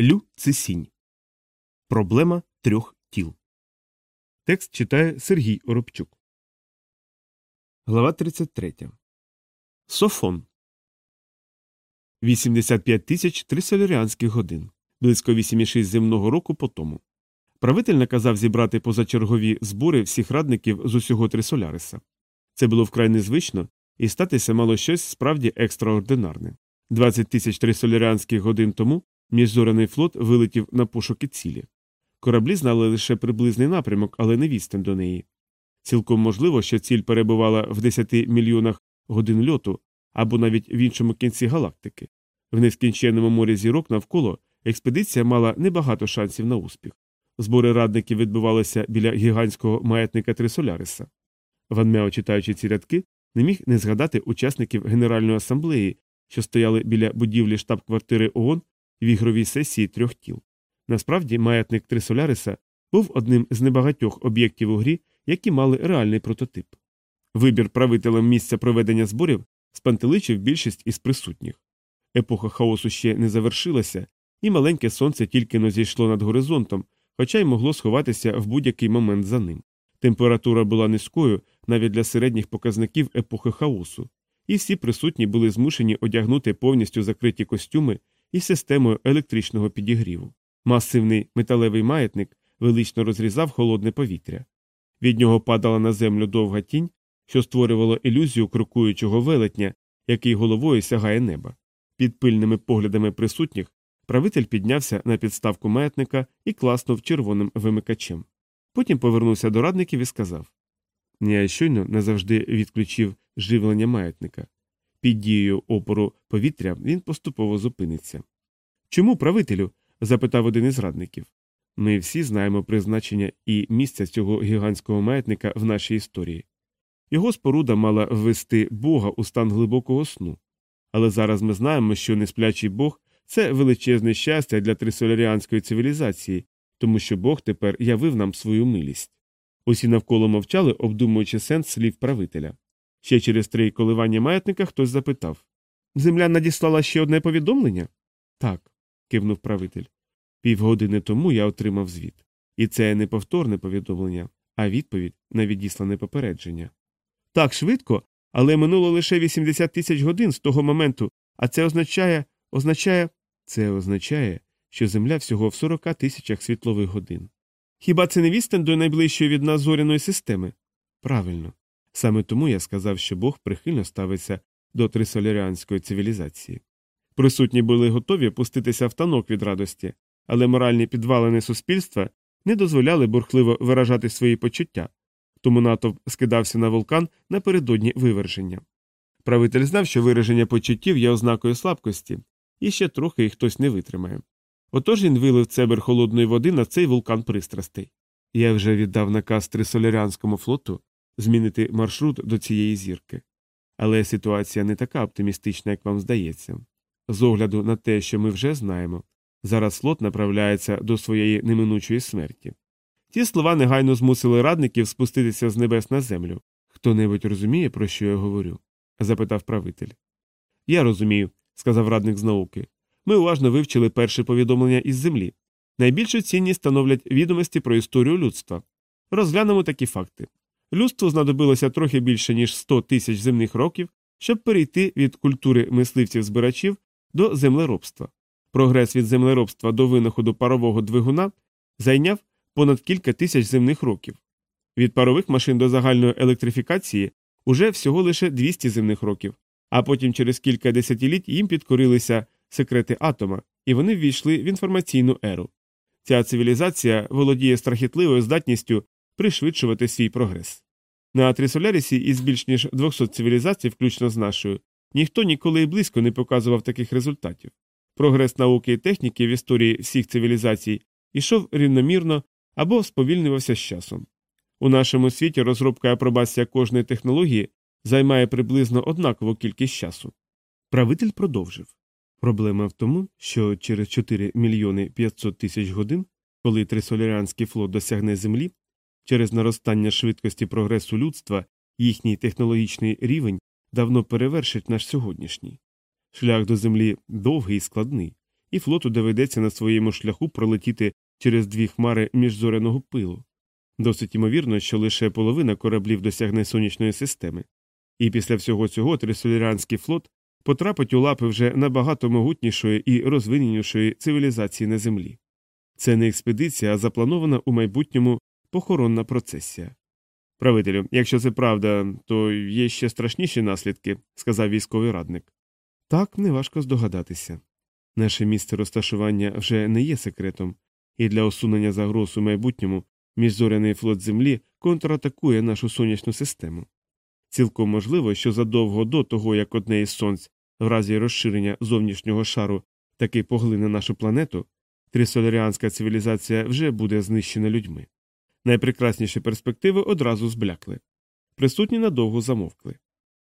Лю Цисінь. Проблема трьох тіл. Текст читає Сергій Оробчук. Глава 33. Софон. 85 тисяч трисоляріанських годин. Близько 8,6 земного року по тому. Правитель наказав зібрати позачергові збори всіх радників з усього Трисоляриса. Це було вкрай незвично, і статися мало щось справді екстраординарне. 20 тисяч трисоляріанських годин тому Міжзоряний флот вилетів на пошуки цілі. Кораблі знали лише приблизний напрямок, але не відстань до неї. Цілком можливо, що ціль перебувала в 10 мільйонах годин льоту або навіть в іншому кінці галактики. В нескінченному морі зірок навколо експедиція мала небагато шансів на успіх. Збори радників відбувалися біля гігантського маятника Трисоляриса. Ван Мео, читаючи ці рядки, не міг не згадати учасників Генеральної асамблеї, що стояли біля будівлі штаб-квартири ООН в ігровій сесії трьох тіл. Насправді, маятник Трисоляриса був одним з небагатьох об'єктів у грі, які мали реальний прототип. Вибір правителем місця проведення зборів спантеличив більшість із присутніх. Епоха хаосу ще не завершилася, і маленьке сонце тільки но зійшло над горизонтом, хоча й могло сховатися в будь-який момент за ним. Температура була низькою навіть для середніх показників епохи хаосу, і всі присутні були змушені одягнути повністю закриті костюми із системою електричного підігріву. Масивний металевий маятник велично розрізав холодне повітря. Від нього падала на землю довга тінь, що створювало ілюзію крокуючого велетня, який головою сягає неба. Під пильними поглядами присутніх правитель піднявся на підставку маятника і класнув червоним вимикачем. Потім повернувся до радників і сказав Я щойно назавжди відключив живлення маятника. Під дією опору повітря він поступово зупиниться. Чому правителю? запитав один із радників. Ми всі знаємо призначення і місця цього гігантського маятника в нашій історії. Його споруда мала ввести Бога у стан глибокого сну. Але зараз ми знаємо, що несплячий Бог це величезне щастя для трисоляріанської цивілізації, тому що Бог тепер явив нам свою милість. Усі навколо мовчали, обдумуючи сенс слів правителя. Ще через три коливання маятника хтось запитав Земля надіслала ще одне повідомлення? Так, кивнув правитель. Півгодини тому я отримав звіт. І це не повторне повідомлення, а відповідь на відіслане попередження. Так швидко, але минуло лише 80 тисяч годин з того моменту, а це означає. означає. Це означає, що Земля всього в 40 тисячах світлових годин. Хіба це не відстань до найближчої від нас зоряної системи? Правильно. Саме тому я сказав, що Бог прихильно ставиться до трисоляріанської цивілізації. Присутні були готові пуститися в танок від радості, але моральні підвалини суспільства не дозволяли бурхливо виражати свої почуття, тому натовп скидався на вулкан напередодні виверження. Правитель знав, що вираження почуттів є ознакою слабкості, і ще трохи їх хтось не витримає. Отож він вилив цебер холодної води на цей вулкан пристрастей. Я вже віддав наказ трисолярянському флоту змінити маршрут до цієї зірки. Але ситуація не така оптимістична, як вам здається. З огляду на те, що ми вже знаємо, зараз флот направляється до своєї неминучої смерті. Ті слова негайно змусили радників спуститися з небес на землю. Хто небудь розуміє, про що я говорю? запитав правитель. Я розумію, сказав радник з науки. Ми уважно вивчили перше повідомлення із землі. Найбільшу цінність становлять відомості про історію людства. Розглянемо такі факти. Людству знадобилося трохи більше, ніж 100 тисяч земних років, щоб перейти від культури мисливців-збирачів до землеробства. Прогрес від землеробства до винаходу парового двигуна зайняв понад кілька тисяч земних років. Від парових машин до загальної електрифікації уже всього лише 200 земних років, а потім через кілька десятиліть їм підкорилися секрети атома, і вони ввійшли в інформаційну еру. Ця цивілізація володіє страхітливою здатністю пришвидшувати свій прогрес. На Трисолярісі із більш ніж 200 цивілізацій, включно з нашою, ніхто ніколи й близько не показував таких результатів. Прогрес науки і техніки в історії всіх цивілізацій ішов рівномірно або сповільнювався з часом. У нашому світі розробка і апробація кожної технології займає приблизно однакову кількість часу. Правитель продовжив проблема в тому, що через 4 мільйони 500 тисяч годин, коли трисолярянський флот досягне Землі, через наростання швидкості прогресу людства їхній технологічний рівень давно перевершить наш сьогоднішній. Шлях до землі довгий і складний, і флоту доведеться на своєму шляху пролетіти через дві хмари міжзоряного пилу. Досить ймовірно, що лише половина кораблів досягне сонячної системи, і після всього цього трисоляріанський флот потрапить у лапи вже набагато могутнішої і розвиненішої цивілізації на землі. Це не експедиція, а запланована у майбутньому похоронна процесія. Правителю, якщо це правда, то є ще страшніші наслідки, сказав військовий радник. Так неважко здогадатися. Наше місце розташування вже не є секретом, і для усунення загроз у майбутньому міжзоряний флот Землі контратакує нашу сонячну систему. Цілком можливо, що задовго до того, як одне із сонць в разі розширення зовнішнього шару таки поглине нашу планету, трисоляріанська цивілізація вже буде знищена людьми. Найпрекрасніші перспективи одразу зблякли. Присутні надовго замовкли.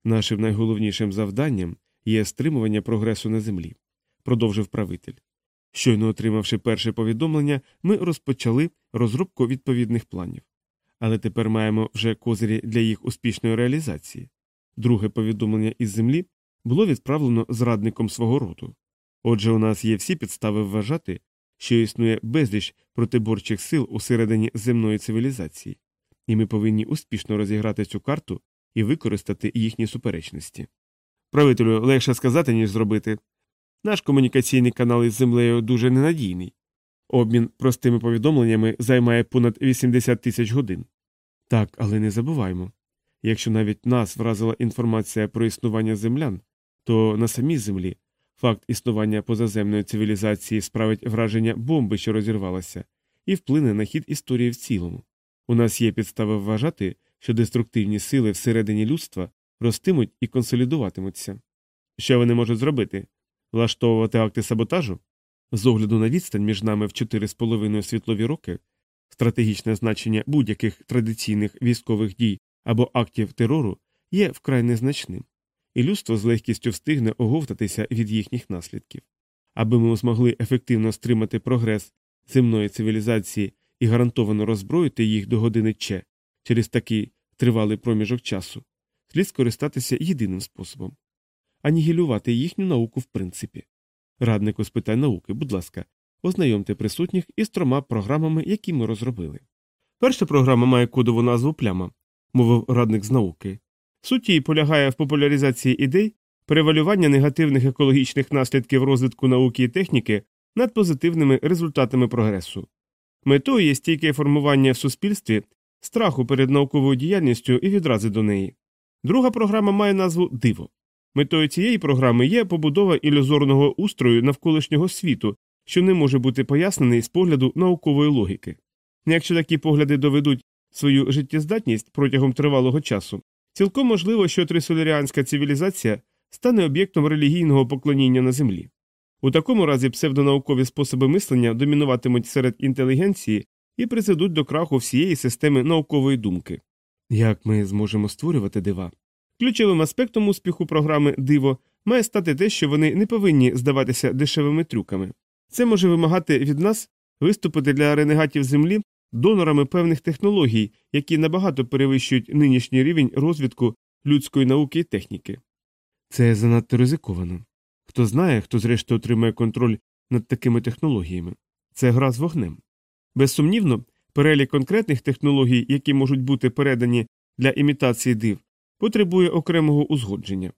Нашим найголовнішим завданням є стримування прогресу на землі, продовжив правитель. Щойно отримавши перше повідомлення, ми розпочали розробку відповідних планів. Але тепер маємо вже козирі для їх успішної реалізації. Друге повідомлення із землі було відправлено зрадником свого роду. Отже, у нас є всі підстави вважати, що існує безліч протиборчих сил усередині земної цивілізації, і ми повинні успішно розіграти цю карту і використати їхні суперечності. Правителю легше сказати, ніж зробити. Наш комунікаційний канал із землею дуже ненадійний. Обмін простими повідомленнями займає понад 80 тисяч годин. Так, але не забуваймо якщо навіть нас вразила інформація про існування землян, то на самій землі факт існування позаземної цивілізації справить враження бомби, що розірвалася, і вплине на хід історії в цілому. У нас є підстави вважати, що деструктивні сили всередині людства ростимуть і консолідуватимуться. Що вони можуть зробити? Влаштовувати акти саботажу? З огляду на відстань між нами в 4,5 світлові роки, стратегічне значення будь-яких традиційних військових дій або актів терору є вкрай незначним, і людство з легкістю встигне оговтатися від їхніх наслідків. Аби ми змогли ефективно стримати прогрес земної цивілізації і гарантовано роззброїти їх до години Че через такий тривалий проміжок часу, слід скористатися єдиним способом анігілювати їхню науку в принципі. Раднику з питань науки, будь ласка, ознайомте присутніх із трьома програмами, які ми розробили. Перша програма має кодову назву пляма, мовив радник з науки. Суть її полягає в популяризації ідей, перевалювання негативних екологічних наслідків розвитку науки і техніки над позитивними результатами прогресу. Метою є стійке формування в суспільстві страху перед науковою діяльністю і відрази до неї. Друга програма має назву Диво. Метою цієї програми є побудова ілюзорного устрою навколишнього світу, що не може бути пояснений з погляду наукової логіки. Якщо такі погляди доведуть свою життєздатність протягом тривалого часу, цілком можливо, що трисоляріанська цивілізація стане об'єктом релігійного поклоніння на землі. У такому разі псевдонаукові способи мислення домінуватимуть серед інтелігенції і призведуть до краху всієї системи наукової думки. Як ми зможемо створювати дива? Ключовим аспектом успіху програми Диво має стати те, що вони не повинні здаватися дешевими трюками. Це може вимагати від нас виступити для ренегатів землі донорами певних технологій, які набагато перевищують нинішній рівень розвитку людської науки і техніки. Це занадто ризиковано. Хто знає, хто зрештою отримає контроль над такими технологіями. Це гра з вогнем. Безсумнівно, перелік конкретних технологій, які можуть бути передані для імітації див, потребує окремого узгодження.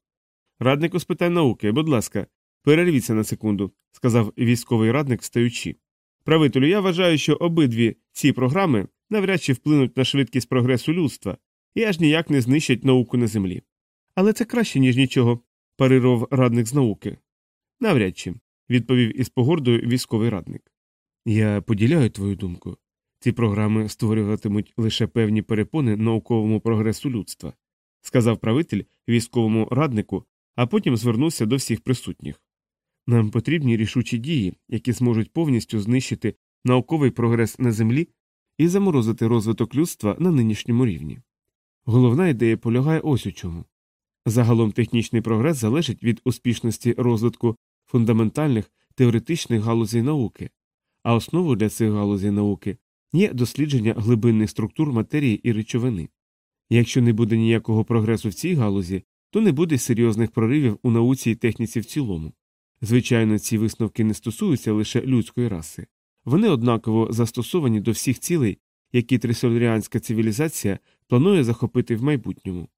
Раднику з питань науки, будь ласка, перервіться на секунду, сказав військовий радник, встаючи. Правителю, я вважаю, що обидві ці програми навряд чи вплинуть на швидкість прогресу людства і аж ніяк не знищать науку на землі. Але це краще, ніж нічого, парирував радник з науки. Навряд чи, відповів із погордою військовий радник. Я поділяю твою думку. Ці програми створюватимуть лише певні перепони науковому прогресу людства сказав правитель військовому раднику, а потім звернувся до всіх присутніх. Нам потрібні рішучі дії, які зможуть повністю знищити науковий прогрес на землі і заморозити розвиток людства на нинішньому рівні. Головна ідея полягає ось у чому. Загалом технічний прогрес залежить від успішності розвитку фундаментальних теоретичних галузей науки, а основою для цих галузей науки є дослідження глибинних структур матерії і речовини. Якщо не буде ніякого прогресу в цій галузі, то не буде серйозних проривів у науці і техніці в цілому. Звичайно, ці висновки не стосуються лише людської раси. Вони однаково застосовані до всіх цілей, які трисоляріанська цивілізація планує захопити в майбутньому.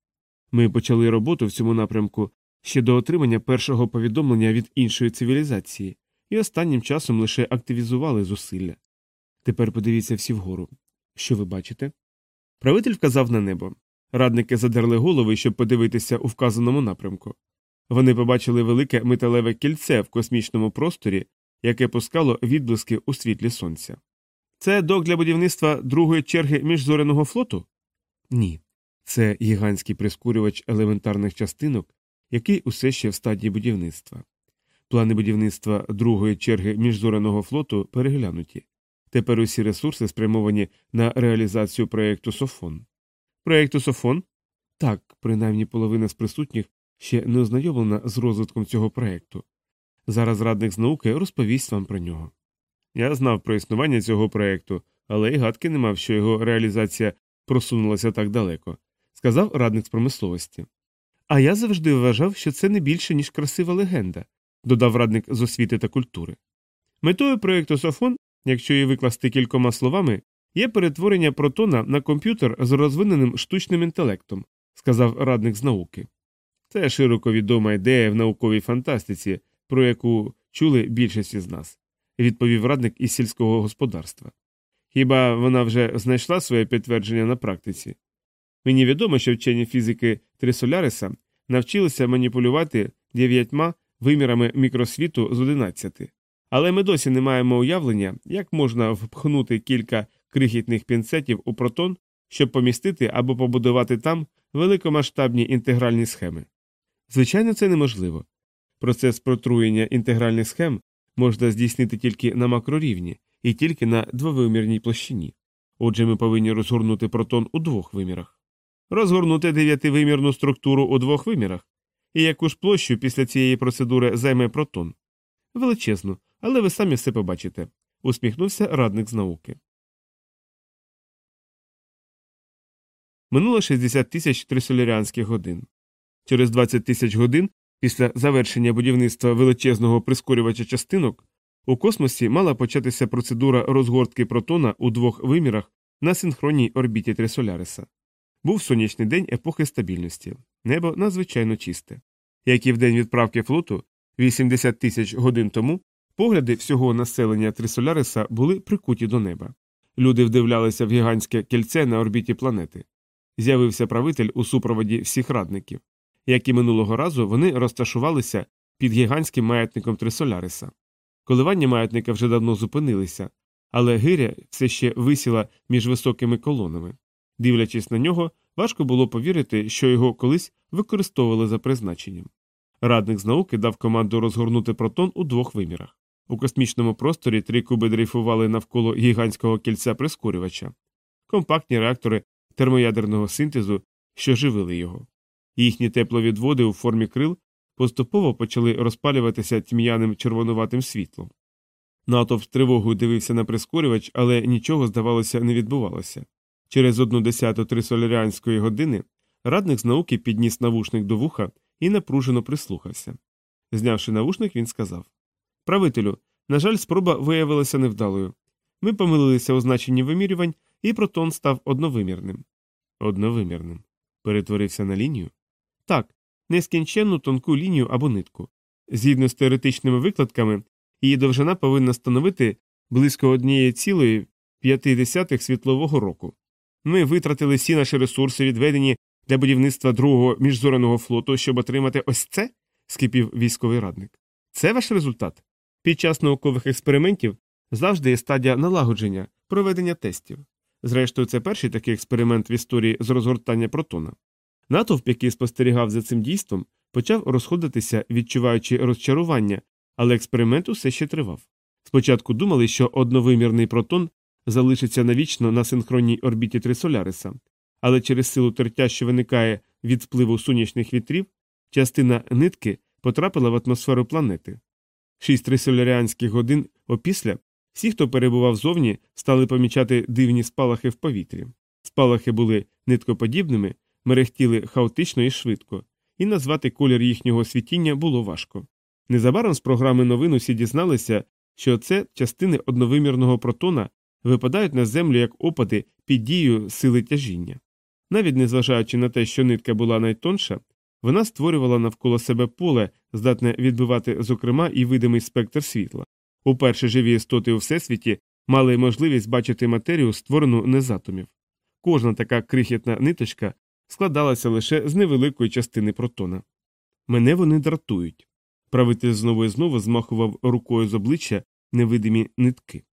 Ми почали роботу в цьому напрямку ще до отримання першого повідомлення від іншої цивілізації, і останнім часом лише активізували зусилля. Тепер подивіться всі вгору. Що ви бачите? Правитель вказав на небо. Радники задерли голови, щоб подивитися у вказаному напрямку. Вони побачили велике металеве кільце в космічному просторі, яке пускало відблиски у світлі сонця. Це док для будівництва другої черги міжзоряного флоту? Ні. Це гігантський прискорювач елементарних частинок, який усе ще в стадії будівництва. Плани будівництва другої черги міжзоряного флоту переглянуті. Тепер усі ресурси спрямовані на реалізацію проєкту Софон. Проєкту Софон? Так, принаймні половина з присутніх ще не ознайомлена з розвитком цього проєкту. Зараз радник з науки розповість вам про нього. Я знав про існування цього проєкту, але й гадки не мав, що його реалізація просунулася так далеко, сказав радник з промисловості. А я завжди вважав, що це не більше, ніж красива легенда, додав радник з освіти та культури. Метою проєкту Софон, якщо її викласти кількома словами, є перетворення протона на комп'ютер з розвиненим штучним інтелектом, сказав радник з науки. Це широко відома ідея в науковій фантастиці, про яку чули більшість із нас, відповів радник із сільського господарства. Хіба вона вже знайшла своє підтвердження на практиці? Мені відомо, що вчені фізики Трисоляриса навчилися маніпулювати дев'ятьма вимірами мікросвіту з одинадцяти, але ми досі не маємо уявлення, як можна впхнути кілька крихітних пінцетів у протон, щоб помістити або побудувати там великомасштабні інтегральні схеми. Звичайно, це неможливо. Процес протруєння інтегральних схем можна здійснити тільки на макрорівні і тільки на двовимірній площині. Отже, ми повинні розгорнути протон у двох вимірах. Розгорнути дев'ятивимірну структуру у двох вимірах. І яку ж площу після цієї процедури займе протон? Величезно, але ви самі все побачите, усміхнувся радник з науки. Минуло 60 тисяч трисоляріанських годин. Через 20 тисяч годин після завершення будівництва величезного прискорювача частинок у космосі мала початися процедура розгортки протона у двох вимірах на синхронній орбіті Трисоляриса. Був сонячний день епохи стабільності, небо надзвичайно чисте. Як і в день відправки флоту, 80 тисяч годин тому, погляди всього населення Трисоляриса були прикуті до неба. Люди вдивлялися в гігантське кільце на орбіті планети. З'явився правитель у супроводі всіх радників. Як і минулого разу, вони розташувалися під гігантським маятником Трисоляриса. Коливання маятника вже давно зупинилися, але гиря все ще висіла між високими колонами. Дивлячись на нього, важко було повірити, що його колись використовували за призначенням. Радник з науки дав команду розгорнути протон у двох вимірах. У космічному просторі три куби дрейфували навколо гігантського кільця прискорювача, компактні реактори термоядерного синтезу, що живили його. Їхні тепловідводи у формі крил поступово почали розпалюватися тьмяним червонуватим світлом. Натовп з тривогою дивився на прискорювач, але нічого, здавалося, не відбувалося. Через одну десяту трисоляріанської години радник з науки підніс навушник до вуха і напружено прислухався. Знявши навушник, він сказав Правителю, на жаль, спроба виявилася невдалою. Ми помилилися у значенні вимірювань, і протон став одновимірним. Одновимірним. Перетворився на лінію? Так, нескінченну тонку лінію або нитку. Згідно з теоретичними викладками, її довжина повинна становити близько однієї цілої п'яти світлового року. Ми витратили всі наші ресурси, відведені для будівництва другого міжзореного флоту, щоб отримати ось це? скипів військовий радник. Це ваш результат? Під час наукових експериментів завжди є стадія налагодження, проведення тестів. Зрештою, це перший такий експеримент в історії з розгортання протона. Натовп, який спостерігав за цим дійством, почав розходитися, відчуваючи розчарування, але експеримент усе ще тривав. Спочатку думали, що одновимірний протон залишиться навічно на синхронній орбіті Трисоляриса, але через силу тертя, що виникає від впливу сонячних вітрів, частина нитки потрапила в атмосферу планети. Шість трисоляріанських годин опісля всі, хто перебував зовні, стали помічати дивні спалахи в повітрі. Спалахи були ниткоподібними, мерехтіли хаотично і швидко, і назвати колір їхнього світіння було важко. Незабаром з програми новин усі дізналися, що це частини одновимірного протона випадають на землю як опади під дією сили тяжіння. Навіть незважаючи на те, що нитка була найтонша, вона створювала навколо себе поле, здатне відбивати, зокрема, і видимий спектр світла. Уперше живі істоти у всесвіті мали можливість бачити матерію, створену не з атомів. Кожна така крихітна ниточка складалася лише з невеликої частини протона. Мене вони дратують. Правитель знову і знову змахував рукою з обличчя невидимі нитки.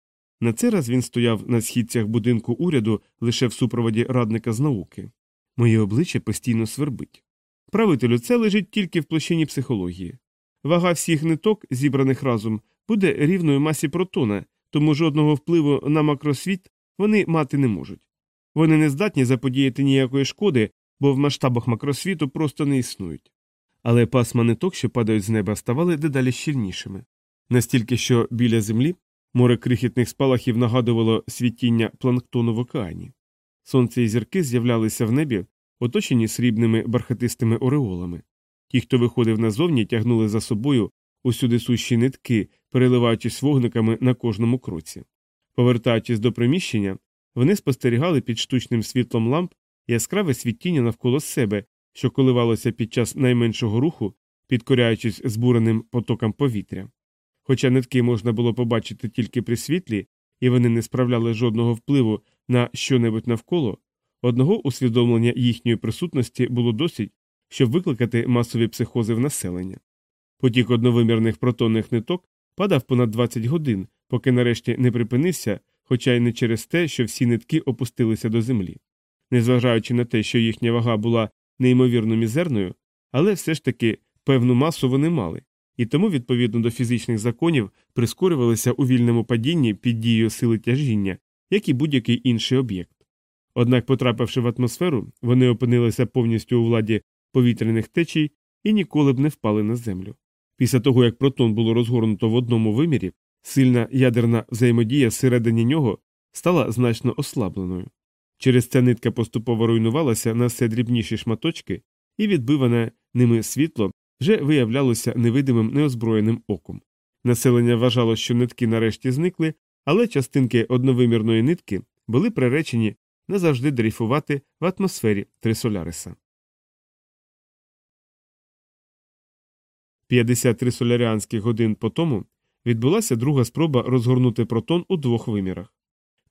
На цей раз він стояв на східцях будинку уряду лише в супроводі радника з науки. Моє обличчя постійно свербить. Правителю, це лежить тільки в площині психології. Вага всіх ниток, зібраних разом, буде рівною масі протона, тому жодного впливу на макросвіт вони мати не можуть. Вони не здатні заподіяти ніякої шкоди, бо в масштабах макросвіту просто не існують. Але пасма ниток, що падають з неба, ставали дедалі щільнішими. Настільки, що біля землі море крихітних спалахів нагадувало світіння планктону в океані. Сонце і зірки з'являлися в небі, оточені срібними бархатистими ореолами. Ті, хто виходив назовні, тягнули за собою усюди сущі нитки, переливаючись вогниками на кожному кроці. Повертаючись до приміщення, вони спостерігали під штучним світлом ламп яскраве світіння навколо себе, що коливалося під час найменшого руху, підкоряючись збуреним потокам повітря. Хоча нитки можна було побачити тільки при світлі, і вони не справляли жодного впливу на що-небудь навколо, одного усвідомлення їхньої присутності було досить, щоб викликати масові психози в населення. Потік одновимірних протонних ниток падав понад 20 годин, поки нарешті не припинився, хоча й не через те, що всі нитки опустилися до землі. Незважаючи на те, що їхня вага була неймовірно мізерною, але все ж таки певну масу вони мали, і тому, відповідно до фізичних законів, прискорювалися у вільному падінні під дією сили тяжіння, як і будь-який інший об'єкт. Однак, потрапивши в атмосферу, вони опинилися повністю у владі повітряних течій і ніколи б не впали на землю. Після того, як протон було розгорнуто в одному вимірі, сильна ядерна взаємодія всередині нього стала значно ослабленою. Через це нитка поступово руйнувалася на все дрібніші шматочки, і відбиване ними світло вже виявлялося невидимим неозброєним оком. Населення вважало, що нитки нарешті зникли, але частинки одновимірної нитки були приречені назавжди дрейфувати в атмосфері Трисоляриса. 53 соляріанських годин по тому відбулася друга спроба розгорнути протон у двох вимірах.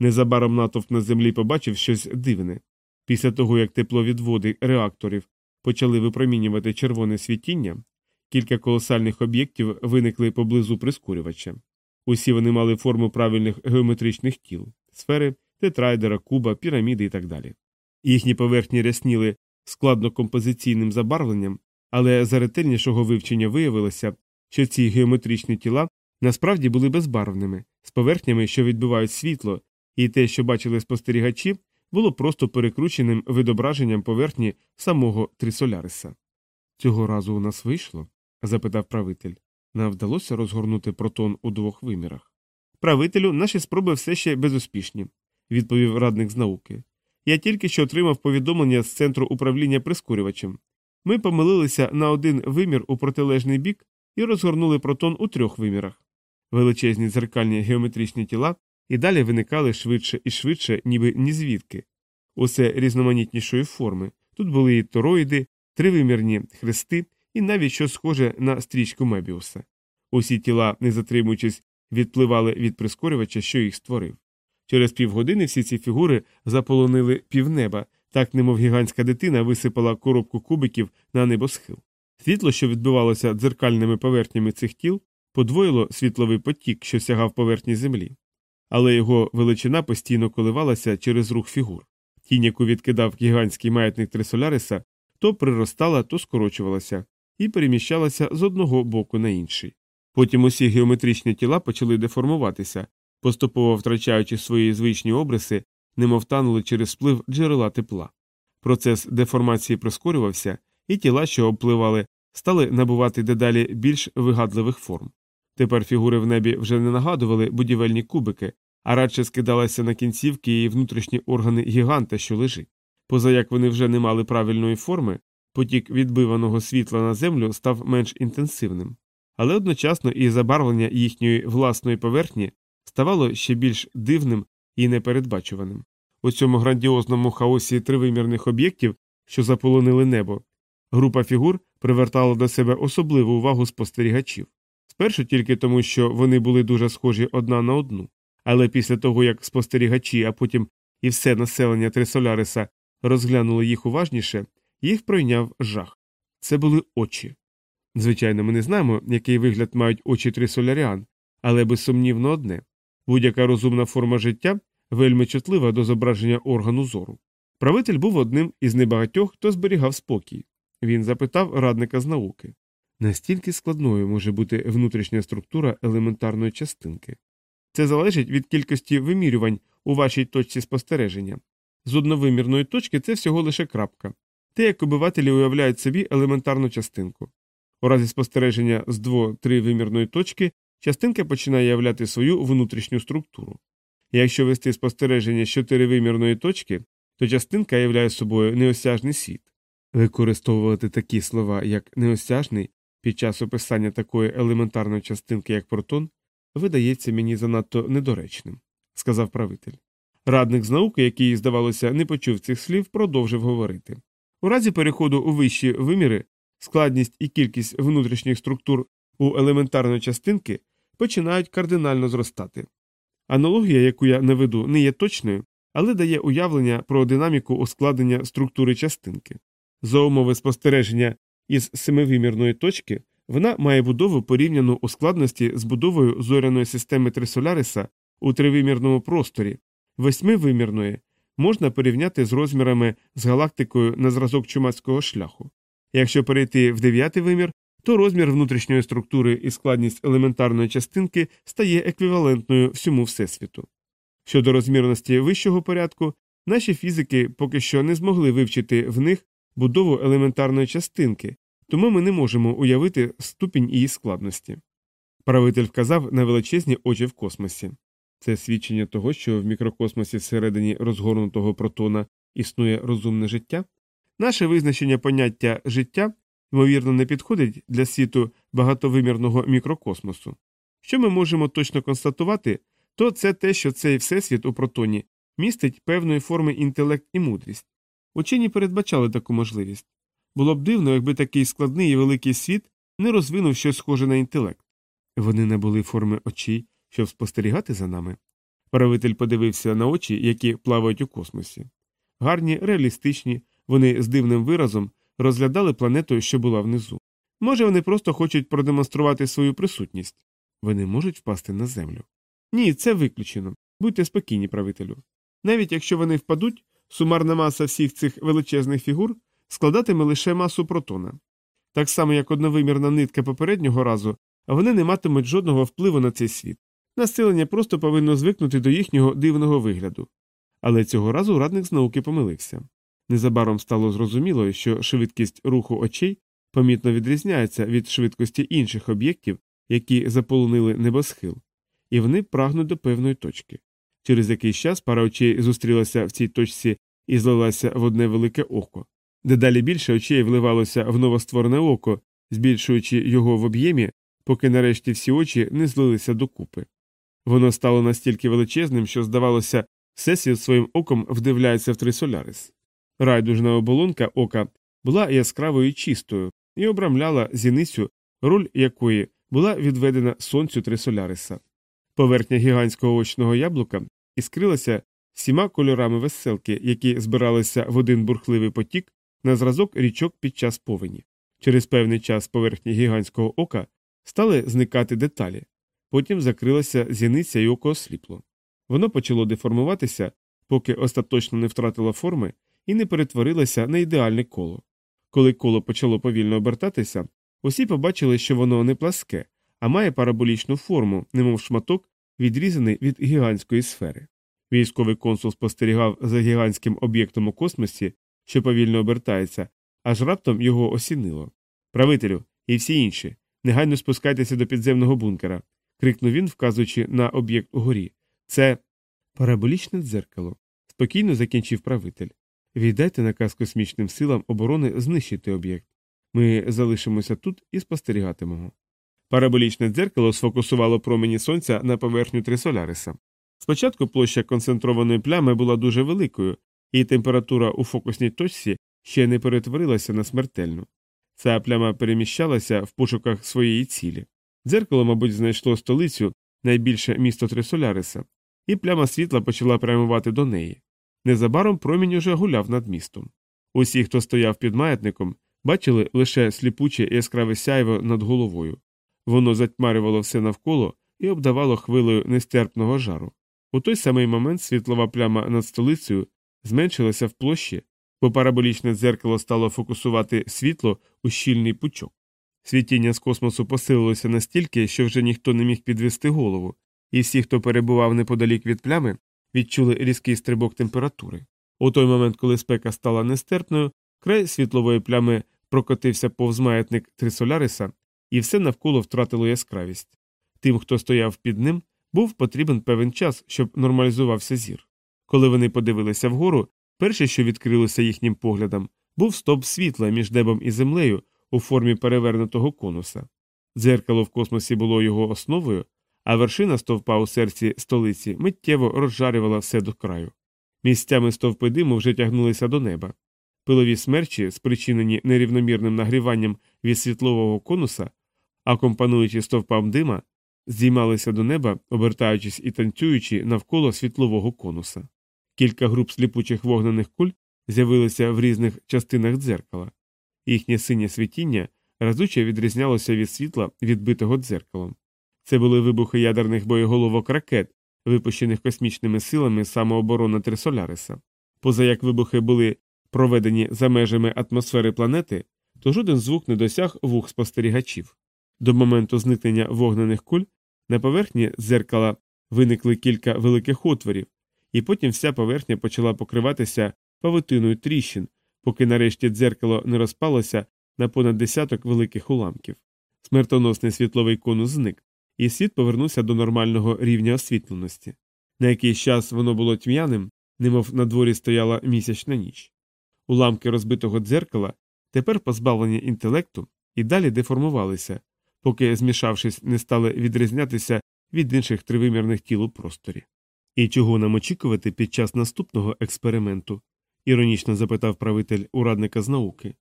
Незабаром натовп на землі побачив щось дивне. Після того, як тепловідводи реакторів почали випромінювати червоне світіння, кілька колосальних об'єктів виникли поблизу прискорювача. Усі вони мали форму правильних геометричних тіл сфери, тетрайдера, куба, піраміди і так далі. Їхні поверхні рясніли складно композиційним забарвленням, але за ретельнішого вивчення виявилося, що ці геометричні тіла насправді були безбарвними, з поверхнями, що відбивають світло, і те, що бачили спостерігачі, було просто перекрученим відображенням поверхні самого Трисоляриса. Цього разу у нас вийшло? запитав правитель. Нам вдалося розгорнути протон у двох вимірах. Правителю, наші спроби все ще безуспішні, відповів радник з науки. Я тільки що отримав повідомлення з центру управління прискорювачем. Ми помилилися на один вимір у протилежний бік і розгорнули протон у трьох вимірах. Величезні дзеркальні геометричні тіла і далі виникали швидше і швидше, ніби ні звідки. Усе різноманітнішої форми. Тут були і тороїди, тривимірні хрести і навіть щось схоже на стрічку Мебіуса. Усі тіла, не затримуючись, відпливали від прискорювача, що їх створив. Через півгодини всі ці фігури заполонили півнеба, так немов гігантська дитина висипала коробку кубиків на небосхил. Світло, що відбивалося дзеркальними поверхнями цих тіл, подвоїло світловий потік, що сягав поверхні землі але його величина постійно коливалася через рух фігур. Тінь, яку відкидав гігантський маятник Трисоляриса, то приростала, то скорочувалася і переміщалася з одного боку на інший. Потім усі геометричні тіла почали деформуватися, поступово втрачаючи свої звичні обриси, немов танули через сплив джерела тепла. Процес деформації прискорювався, і тіла, що обпливали, стали набувати дедалі більш вигадливих форм. Тепер фігури в небі вже не нагадували будівельні кубики, а радше скидалися на кінцівки і внутрішні органи гіганта, що лежить. Поза як вони вже не мали правильної форми, потік відбиваного світла на землю став менш інтенсивним. але одночасно і забарвлення їхньої власної поверхні ставало ще більш дивним і непередбачуваним. У цьому грандіозному хаосі тривимірних об'єктів, що заполонили небо, група фігур привертала до себе особливу увагу спостерігачів. Спершу тільки тому, що вони були дуже схожі одна на одну, але після того, як спостерігачі, а потім і все населення Трисоляриса розглянули їх уважніше, їх пройняв жах. Це були очі. Звичайно, ми не знаємо, який вигляд мають очі трисоляріан, але безсумнівно одне будь-яка розумна форма життя вельми чутлива до зображення органу зору. Правитель був одним із небагатьох, хто зберігав спокій. Він запитав радника з науки настільки складною може бути внутрішня структура елементарної частинки. Це залежить від кількості вимірювань у вашій точці спостереження. З одновимірної точки це всього лише крапка, те, як обивателі уявляють собі елементарну частинку. У разі спостереження з 2-3 вимірної точки частинка починає являти свою внутрішню структуру. Якщо вести спостереження з 4-вимірної точки, то частинка являє собою неосяжний світ. Використовувати такі слова, як неосяжний, під час описання такої елементарної частинки, як протон, видається мені занадто недоречним, сказав правитель. Радник з науки, який, здавалося, не почув цих слів, продовжив говорити. У разі переходу у вищі виміри складність і кількість внутрішніх структур у елементарної частинки починають кардинально зростати. Аналогія, яку я наведу, не є точною, але дає уявлення про динаміку ускладнення структури частинки. За умови спостереження із семивимірної точки вона має будову порівняну у складності з будовою зоряної системи Трисоляриса у тривимірному просторі, восьмивимірної можна порівняти з розмірами з галактикою на зразок чумацького шляху. Якщо перейти в дев'ятий вимір, то розмір внутрішньої структури і складність елементарної частинки стає еквівалентною всьому Всесвіту. Щодо розмірності вищого порядку, наші фізики поки що не змогли вивчити в них будову елементарної частинки, тому ми не можемо уявити ступінь її складності. Правитель вказав на величезні очі в космосі. Це свідчення того, що в мікрокосмосі всередині розгорнутого протона існує розумне життя. Наше визначення поняття життя, ймовірно, не підходить для світу багатовимірного мікрокосмосу. Що ми можемо точно констатувати, то це те, що цей всесвіт у протоні містить певної форми інтелект і мудрість. Учені передбачали таку можливість. Було б дивно, якби такий складний і великий світ не розвинув щось схоже на інтелект. Вони не були форми очей, щоб спостерігати за нами. Правитель подивився на очі, які плавають у космосі. Гарні, реалістичні, вони з дивним виразом розглядали планету, що була внизу. Може, вони просто хочуть продемонструвати свою присутність. Вони можуть впасти на землю. Ні, це виключено. Будьте спокійні, правителю. Навіть якщо вони впадуть, сумарна маса всіх цих величезних фігур складатиме лише масу протона. Так само, як одновимірна нитка попереднього разу, вони не матимуть жодного впливу на цей світ. Населення просто повинно звикнути до їхнього дивного вигляду. Але цього разу радник з науки помилився. Незабаром стало зрозуміло, що швидкість руху очей помітно відрізняється від швидкості інших об'єктів, які заполонили небосхил, і вони прагнуть до певної точки. Через якийсь час пара очей зустрілася в цій точці і злилася в одне велике око. Дедалі більше очей вливалося в новостворене око, збільшуючи його в об'ємі, поки нарешті всі очі не злилися докупи. Воно стало настільки величезним, що, здавалося, всесвіт своїм оком вдивляється в трисолярис. Райдужна оболонка ока була яскравою і чистою і обрамляла зіницю, роль якої була відведена сонцю трисоляриса. Поверхня гігантського очного яблука іскрилася всіма кольорами веселки, які збиралися в один бурхливий потік на зразок річок під час повені. Через певний час поверхні гігантського ока стали зникати деталі, потім закрилася зіниця і око осліпло. Воно почало деформуватися, поки остаточно не втратило форми і не перетворилося на ідеальне коло. Коли коло почало повільно обертатися, усі побачили, що воно не пласке, а має параболічну форму, немов шматок, відрізаний від гігантської сфери. Військовий консул спостерігав за гігантським об'єктом у космосі, що повільно обертається, аж раптом його осінило. Правителю і всі інші, негайно спускайтеся до підземного бункера. крикнув він, вказуючи на об'єкт угорі. Це параболічне дзеркало. Спокійно закінчив правитель. Віддайте наказ космічним силам оборони знищити об'єкт. Ми залишимося тут і спостерігатимемо. Параболічне дзеркало сфокусувало промені сонця на поверхню Трисоляриса. Спочатку площа концентрованої плями була дуже великою, і температура у фокусній точці ще не перетворилася на смертельну. Ця пляма переміщалася в пошуках своєї цілі. Дзеркало, мабуть, знайшло столицю найбільше місто Трисоляриса, і пляма світла почала прямувати до неї. Незабаром промінь уже гуляв над містом. Усі, хто стояв під маятником, бачили лише сліпуче яскраве сяйво над головою. Воно затьмарювало все навколо і обдавало хвилею нестерпного жару. У той самий момент світлова пляма над столицею зменшилася в площі, бо параболічне дзеркало стало фокусувати світло у щільний пучок. Світіння з космосу посилилося настільки, що вже ніхто не міг підвести голову, і всі, хто перебував неподалік від плями, відчули різкий стрибок температури. У той момент, коли спека стала нестерпною, край світлової плями прокотився повз маятник Трисоляриса, і все навколо втратило яскравість. Тим, хто стояв під ним, був потрібен певен час, щоб нормалізувався зір. Коли вони подивилися вгору, перше, що відкрилося їхнім поглядам, був стоп світла між небом і землею у формі перевернутого конуса. Дзеркало в космосі було його основою, а вершина стовпа у серці столиці миттєво розжарювала все до краю. Місцями стовпи диму вже тягнулися до неба. Пилові смерчі, спричинені нерівномірним нагріванням від світлового конуса, акомпануючи стовпам дима, здіймалися до неба, обертаючись і танцюючи навколо світлового конуса. Кілька груп сліпучих вогнених куль з'явилися в різних частинах дзеркала. Їхнє синє світіння разуче відрізнялося від світла, відбитого дзеркалом. Це були вибухи ядерних боєголовок ракет, випущених космічними силами самооборони Трисоляриса. Поза як вибухи були проведені за межами атмосфери планети, то жоден звук не досяг вух спостерігачів. До моменту зникнення вогнених куль на поверхні дзеркала виникли кілька великих отворів, і потім вся поверхня почала покриватися павутиною тріщин, поки нарешті дзеркало не розпалося на понад десяток великих уламків. Смертоносний світловий конус зник, і світ повернувся до нормального рівня освітленості. На якийсь час воно було тьмяним, немов на дворі стояла місячна ніч. Уламки розбитого дзеркала тепер позбавлені інтелекту і далі деформувалися, поки, змішавшись, не стали відрізнятися від інших тривимірних тіл у просторі. І чого нам очікувати під час наступного експерименту? іронічно запитав правитель урадника з науки.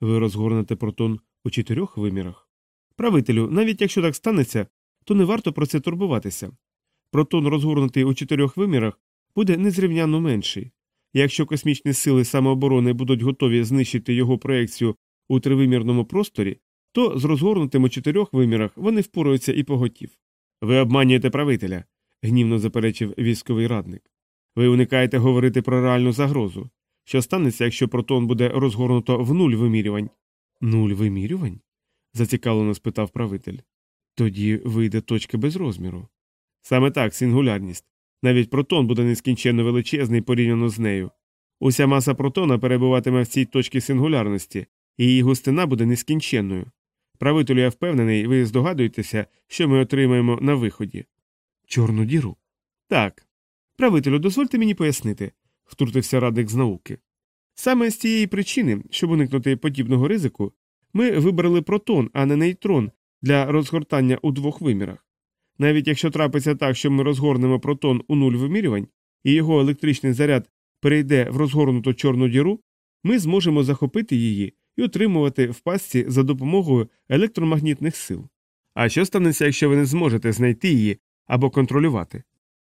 Ви розгорнете протон у чотирьох вимірах? Правителю, навіть якщо так станеться, то не варто про це турбуватися. Протон, розгорнутий у чотирьох вимірах, буде незрівняно менший. Якщо космічні сили самооборони будуть готові знищити його проекцію у тривимірному просторі, то з розгорнутим у чотирьох вимірах вони впораються і поготів. Ви обманюєте правителя, гнівно заперечив військовий радник. Ви уникаєте говорити про реальну загрозу. Що станеться, якщо протон буде розгорнуто в нуль вимірювань? Нуль вимірювань? зацікавлено спитав правитель. Тоді вийде точка без розміру. Саме так, сингулярність. Навіть протон буде нескінченно величезний порівняно з нею. Уся маса протона перебуватиме в цій точці сингулярності, і її густина буде нескінченною. Правителю, я впевнений, ви здогадуєтеся, що ми отримаємо на виході. Чорну діру. Так. Правителю, дозвольте мені пояснити, втрутився радник з науки. Саме з цієї причини, щоб уникнути подібного ризику, ми вибрали протон, а не нейтрон для розгортання у двох вимірах. Навіть якщо трапиться так, що ми розгорнемо протон у нуль вимірювань, і його електричний заряд перейде в розгорнуту чорну діру, ми зможемо захопити її і отримувати в пастці за допомогою електромагнітних сил. А що станеться, якщо ви не зможете знайти її або контролювати?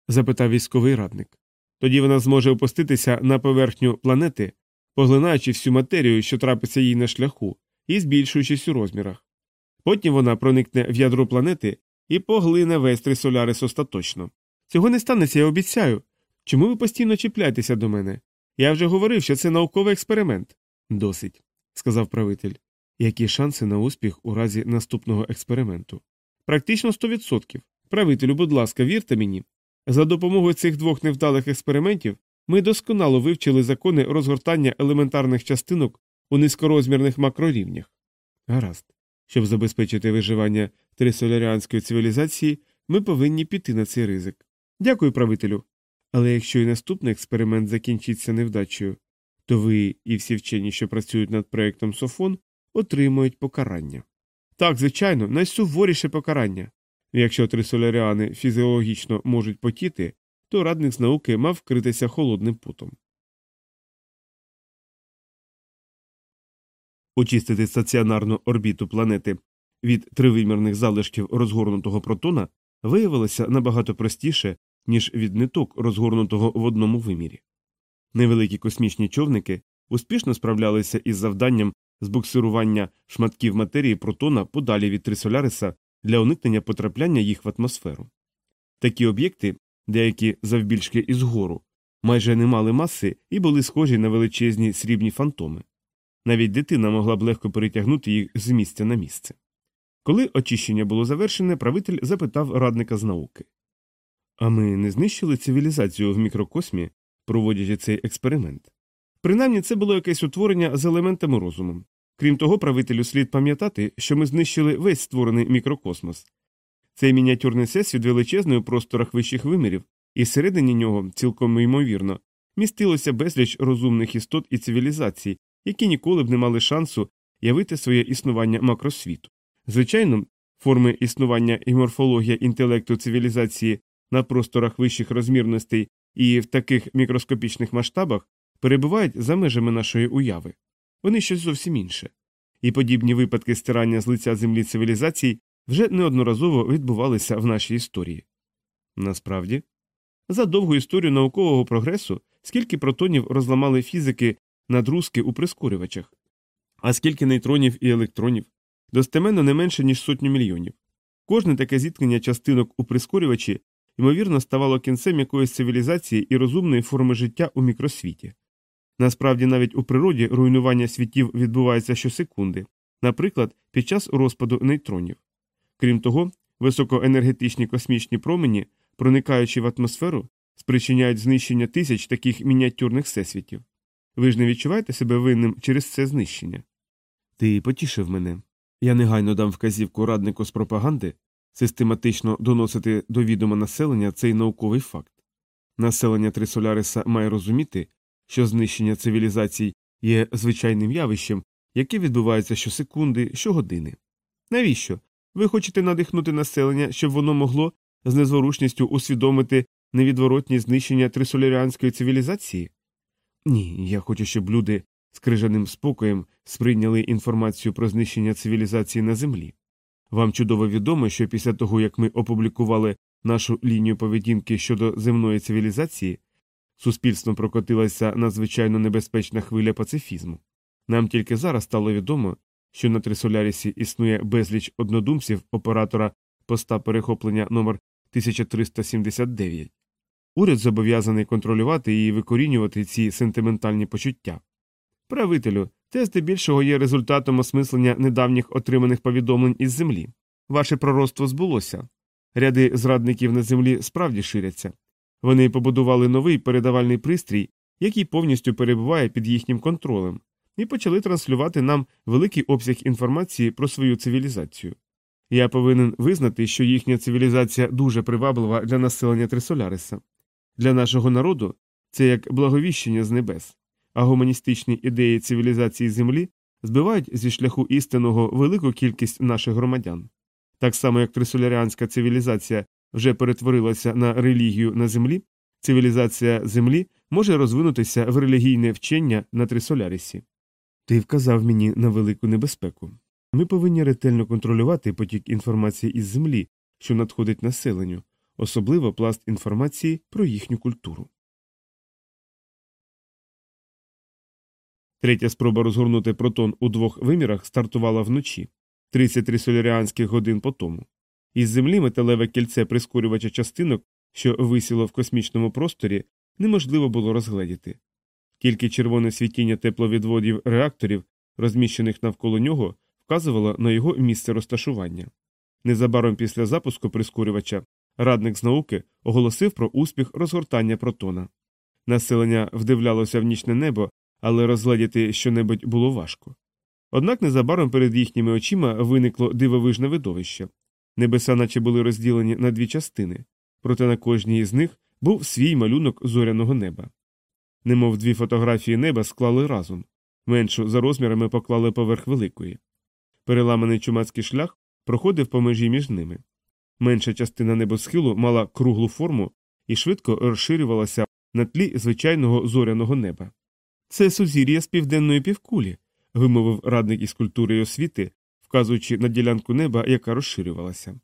запитав військовий радник. Тоді вона зможе опуститися на поверхню планети, поглинаючи всю матерію, що трапиться їй на шляху, і збільшуючись у розмірах. Потім вона проникне в ядро планети і поглине весь трисолярис остаточно. Цього не станеться, я обіцяю. Чому ви постійно чіпляєтеся до мене? Я вже говорив, що це науковий експеримент. Досить, сказав правитель. Які шанси на успіх у разі наступного експерименту? Практично 100%. Правителю, будь ласка, вірте мені. За допомогою цих двох невдалих експериментів ми досконало вивчили закони розгортання елементарних частинок у низькорозмірних макрорівнях. Гаразд. Щоб забезпечити виживання трисоляріанської цивілізації, ми повинні піти на цей ризик. Дякую, правителю. Але якщо і наступний експеримент закінчиться невдачею, то ви і всі вчені, що працюють над проєктом Софон, отримують покарання. Так, звичайно, найсуворіше покарання. Якщо трисоляріани фізіологічно можуть потіти, то радник з науки мав вкритися холодним потом. Очистити стаціонарну орбіту планети від тривимірних залишків розгорнутого протона виявилося набагато простіше, ніж від ниток, розгорнутого в одному вимірі. Невеликі космічні човники успішно справлялися із завданням збуксирування шматків матерії протона подалі від Трисоляриса для уникнення потрапляння їх в атмосферу. Такі об'єкти, деякі завбільшки і згору, майже не мали маси і були схожі на величезні срібні фантоми. Навіть дитина могла б легко перетягнути їх з місця на місце. Коли очищення було завершене, правитель запитав радника з науки А ми не знищили цивілізацію в мікрокосмі, проводячи цей експеримент. Принаймні це було якесь утворення з елементами розуму. Крім того, правителю слід пам'ятати, що ми знищили весь створений мікрокосмос. Цей мініатюрний всесвіт величезний у просторах вищих вимірів, і всередині нього, цілком ймовірно, містилося безліч розумних істот і цивілізацій, які ніколи б не мали шансу явити своє існування макросвіту. Звичайно, форми існування і морфологія інтелекту цивілізації на просторах вищих розмірностей і в таких мікроскопічних масштабах перебувають за межами нашої уяви. Вони щось зовсім інше. І подібні випадки стирання з лиця землі цивілізацій вже неодноразово відбувалися в нашій історії. Насправді, за довгу історію наукового прогресу, скільки протонів розламали фізики надрузки у прискорювачах, а скільки нейтронів і електронів, достеменно не менше, ніж сотню мільйонів. Кожне таке зіткнення частинок у прискорювачі, ймовірно, ставало кінцем якоїсь цивілізації і розумної форми життя у мікросвіті. Насправді, навіть у природі руйнування світів відбувається щосекунди, наприклад, під час розпаду нейтронів. Крім того, високоенергетичні космічні промені, проникаючи в атмосферу, спричиняють знищення тисяч таких мініатюрних всесвітів. Ви ж не відчуваєте себе винним через це знищення? Ти потішив мене. Я негайно дам вказівку раднику з пропаганди систематично доносити до відома населення цей науковий факт. Населення Трисоляриса має розуміти, що знищення цивілізацій є звичайним явищем, яке відбувається щосекунди, щогодини. Навіщо? Ви хочете надихнути населення, щоб воно могло з незворушністю усвідомити невідворотні знищення трисоляріанської цивілізації? Ні, я хочу, щоб люди з крижаним спокоєм сприйняли інформацію про знищення цивілізації на землі. Вам чудово відомо, що після того, як ми опублікували нашу лінію поведінки щодо земної цивілізації, суспільством прокотилася надзвичайно небезпечна хвиля пацифізму. Нам тільки зараз стало відомо, що на Трисолярісі існує безліч однодумців оператора поста перехоплення номер 1379 Уряд зобов'язаний контролювати і викорінювати ці сентиментальні почуття. Правителю, це здебільшого є результатом осмислення недавніх отриманих повідомлень із землі. Ваше пророцтво збулося. Ряди зрадників на землі справді ширяться. Вони побудували новий передавальний пристрій, який повністю перебуває під їхнім контролем, і почали транслювати нам великий обсяг інформації про свою цивілізацію. Я повинен визнати, що їхня цивілізація дуже приваблива для населення Трисоляриса. Для нашого народу це як благовіщення з небес, а гуманістичні ідеї цивілізації Землі збивають зі шляху істинного велику кількість наших громадян. Так само, як трисоляріанська цивілізація вже перетворилася на релігію на землі, цивілізація Землі може розвинутися в релігійне вчення на Трисолярісі. Ти вказав мені на велику небезпеку. Ми повинні ретельно контролювати потік інформації із землі, що надходить населенню, особливо пласт інформації про їхню культуру. Третя спроба розгорнути протон у двох вимірах стартувала вночі 33 соляріанських годин по тому. Із землі металеве кільце прискорювача частинок, що висіло в космічному просторі, неможливо було розгледіти. Тільки червоне світіння тепловідводів реакторів, розміщених навколо нього, вказувало на його місце розташування. Незабаром після запуску прискорювача радник з науки оголосив про успіх розгортання протона. Населення вдивлялося в нічне небо, але розгледіти щонебудь було важко. Однак незабаром перед їхніми очима виникло дивовижне видовище. Небеса, наче були розділені на дві частини, проте на кожній із них був свій малюнок зоряного неба. Немов дві фотографії неба склали разом, меншу за розмірами поклали поверх великої. Переламаний чумацький шлях проходив по межі між ними. Менша частина небосхилу мала круглу форму і швидко розширювалася на тлі звичайного зоряного неба. Це сузір'я з південної півкулі, вимовив радник із культури й освіти, вказуючи на ділянку неба, яка розширювалася.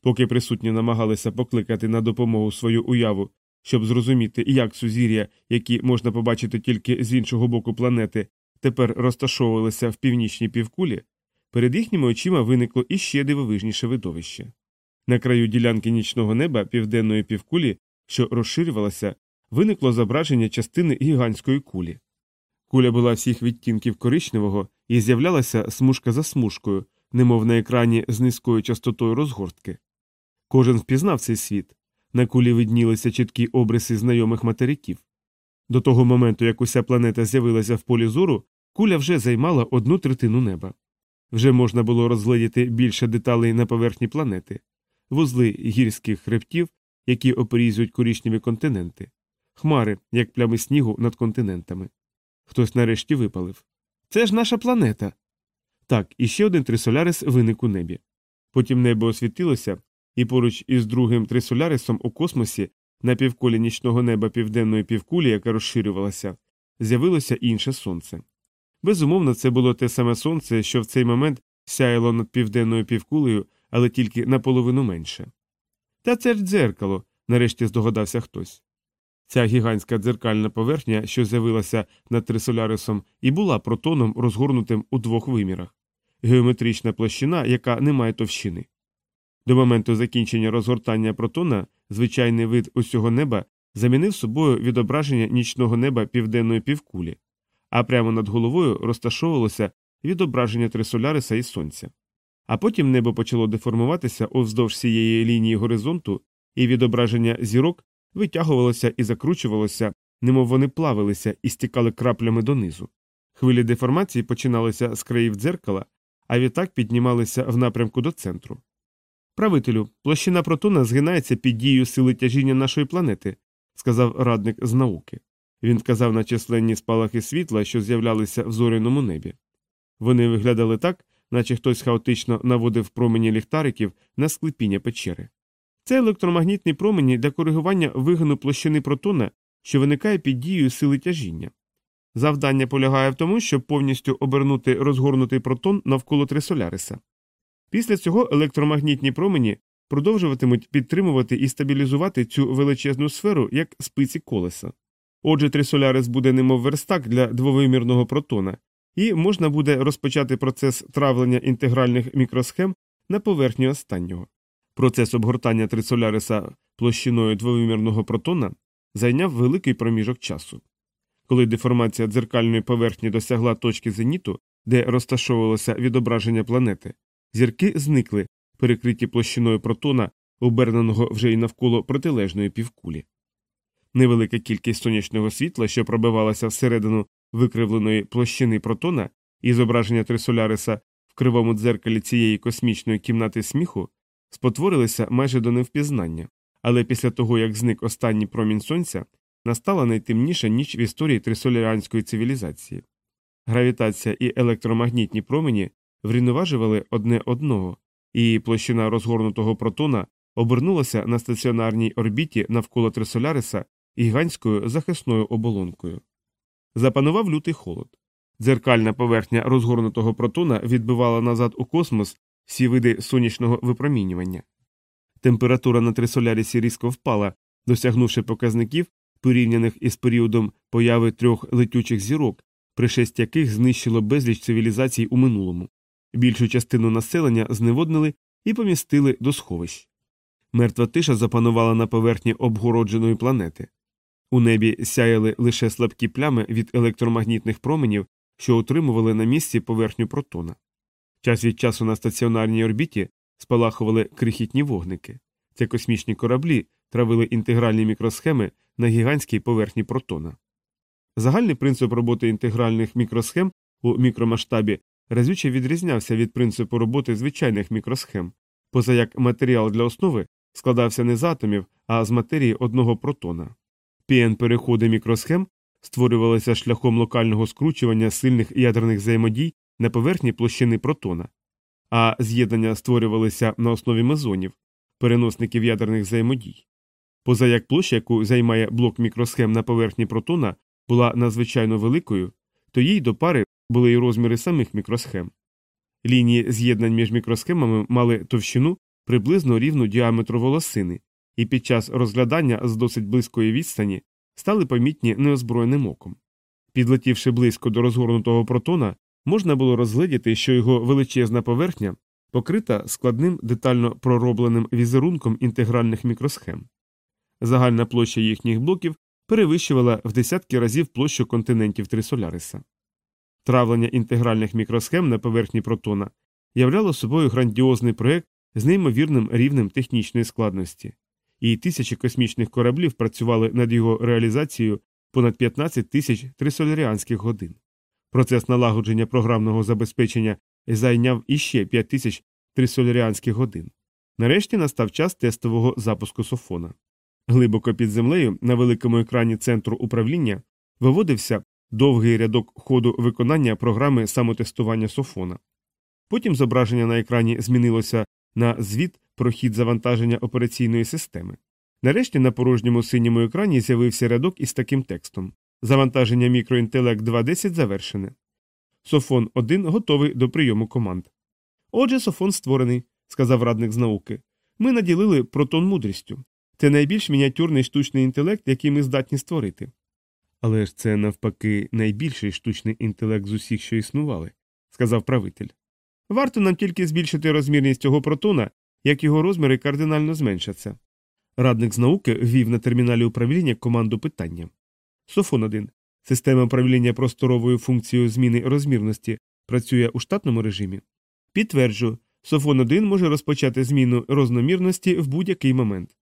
Поки присутні намагалися покликати на допомогу свою уяву, щоб зрозуміти, як сузір'я, які можна побачити тільки з іншого боку планети, тепер розташовувалися в північній півкулі, перед їхніми очима виникло іще дивовижніше видовище. На краю ділянки нічного неба південної півкулі, що розширювалася, виникло зображення частини гігантської кулі. Куля була всіх відтінків коричневого і з'являлася смужка за смужкою, немов на екрані з низькою частотою розгортки. Кожен впізнав цей світ. На кулі виднілися чіткі обриси знайомих материків. До того моменту, як уся планета з'явилася в полі зору, куля вже займала одну третину неба. Вже можна було розгледіти більше деталей на поверхні планети, вузли гірських хребтів, які опорізують корічневі континенти, хмари, як плями снігу над континентами. Хтось нарешті випалив. Це ж наша планета. Так, і ще один трисолярис виник у небі. Потім небо освітилося, і поруч із другим трисолярисом у космосі, на півколі нічного неба південної півкулі, яка розширювалася, з'явилося інше сонце. Безумовно, це було те саме сонце, що в цей момент сяяло над південною півкулею, але тільки наполовину менше. Та це ж дзеркало, нарешті здогадався хтось. Ця гігантська дзеркальна поверхня, що з'явилася над трисолярисом, і була протоном, розгорнутим у двох вимірах геометрична площина, яка не має товщини. До моменту закінчення розгортання протона звичайний вид усього неба замінив собою відображення нічного неба південної півкулі, а прямо над головою розташовувалося відображення трисоляриса і сонця. А потім небо почало деформуватися уздовж цієї лінії горизонту, і відображення зірок витягувалося і закручувалося, немов вони плавилися і стікали краплями донизу. Хвилі деформації починалися з країв дзеркала, а відтак піднімалися в напрямку до центру. Правителю, площина протона згинається під дією сили тяжіння нашої планети, сказав радник з науки. Він вказав на численні спалахи світла, що з'являлися в зоряному небі. Вони виглядали так, наче хтось хаотично наводив промені ліхтариків на склепіння печери. Це електромагнітні промені для коригування вигину площини протона, що виникає під дією сили тяжіння. Завдання полягає в тому, щоб повністю обернути розгорнутий протон навколо трисоляриса. Після цього електромагнітні промені продовжуватимуть підтримувати і стабілізувати цю величезну сферу як спиці колеса. Отже, трисолярис буде немов верстак для двовимірного протона, і можна буде розпочати процес травлення інтегральних мікросхем на поверхні останнього. Процес обгортання трисоляриса площиною двовимірного протона зайняв великий проміжок часу. Коли деформація дзеркальної поверхні досягла точки зеніту, де розташовувалося відображення планети, зірки зникли, перекриті площиною протона, оберненого вже й навколо протилежної півкулі. Невелика кількість сонячного світла, що пробивалася всередину викривленої площини протона і зображення трисоляриса в кривому дзеркалі цієї космічної кімнати сміху, спотворилися майже до невпізнання, але після того, як зник останній промінь сонця, настала найтемніша ніч в історії трисоляріанської цивілізації. Гравітація і електромагнітні промені врівноважували одне одного, і площина розгорнутого протона обернулася на стаціонарній орбіті навколо Трисоляриса гігантською захисною оболонкою. Запанував лютий холод. Дзеркальна поверхня розгорнутого протона відбивала назад у космос всі види сонячного випромінювання. Температура на Трисолярісі різко впала, досягнувши показників, порівняних із періодом появи трьох летючих зірок, пришесть яких знищило безліч цивілізацій у минулому. Більшу частину населення зневоднили і помістили до сховищ. Мертва тиша запанувала на поверхні обгородженої планети. У небі сяяли лише слабкі плями від електромагнітних променів, що утримували на місці поверхню протона. Час від часу на стаціонарній орбіті спалахували крихітні вогники. Це космічні кораблі травили інтегральні мікросхеми на гігантській поверхні протона. Загальний принцип роботи інтегральних мікросхем у мікромасштабі разюче відрізнявся від принципу роботи звичайних мікросхем, поза як матеріал для основи складався не з атомів, а з матерії одного протона. пн переходи мікросхем створювалися шляхом локального скручування сильних ядерних взаємодій на поверхні площини протона, а з'єднання створювалися на основі мезонів, переносників ядерних взаємодій. Поза як площа, яку займає блок мікросхем на поверхні протона, була надзвичайно великою, то їй до пари були й розміри самих мікросхем. Лінії з'єднань між мікросхемами мали товщину приблизно рівну діаметру волосини, і під час розглядання з досить близької відстані стали помітні неозброєним оком. Підлетівши близько до розгорнутого протона, можна було розглядіти, що його величезна поверхня покрита складним детально проробленим візерунком інтегральних мікросхем. Загальна площа їхніх блоків перевищувала в десятки разів площу континентів Трисоляриса. Травлення інтегральних мікросхем на поверхні протона являло собою грандіозний проект з неймовірним рівнем технічної складності, і тисячі космічних кораблів працювали над його реалізацією понад 15 тисяч трисоляріанських годин. Процес налагодження програмного забезпечення зайняв іще 5 тисяч трисоляріанських годин. Нарешті настав час тестового запуску софона. Глибоко під землею на великому екрані центру управління виводився довгий рядок ходу виконання програми самотестування софона. Потім зображення на екрані змінилося на звіт про хід завантаження операційної системи. Нарешті на порожньому синьому екрані з'явився рядок із таким текстом Завантаження мікроінтелект 2.10 завершене. Софон 1 готовий до прийому команд. Отже, софон створений, сказав радник з науки. Ми наділили протон мудрістю. Це найбільш мініатюрний штучний інтелект, який ми здатні створити. Але ж це навпаки найбільший штучний інтелект з усіх, що існували, сказав правитель. Варто нам тільки збільшити розмірність цього протона, як його розміри кардинально зменшаться. Радник з науки ввів на терміналі управління команду питання. Софон 1. Система управління просторовою функцією зміни розмірності працює у штатному режимі. Підтверджую, Софон 1 може розпочати зміну розномірності в будь-який момент,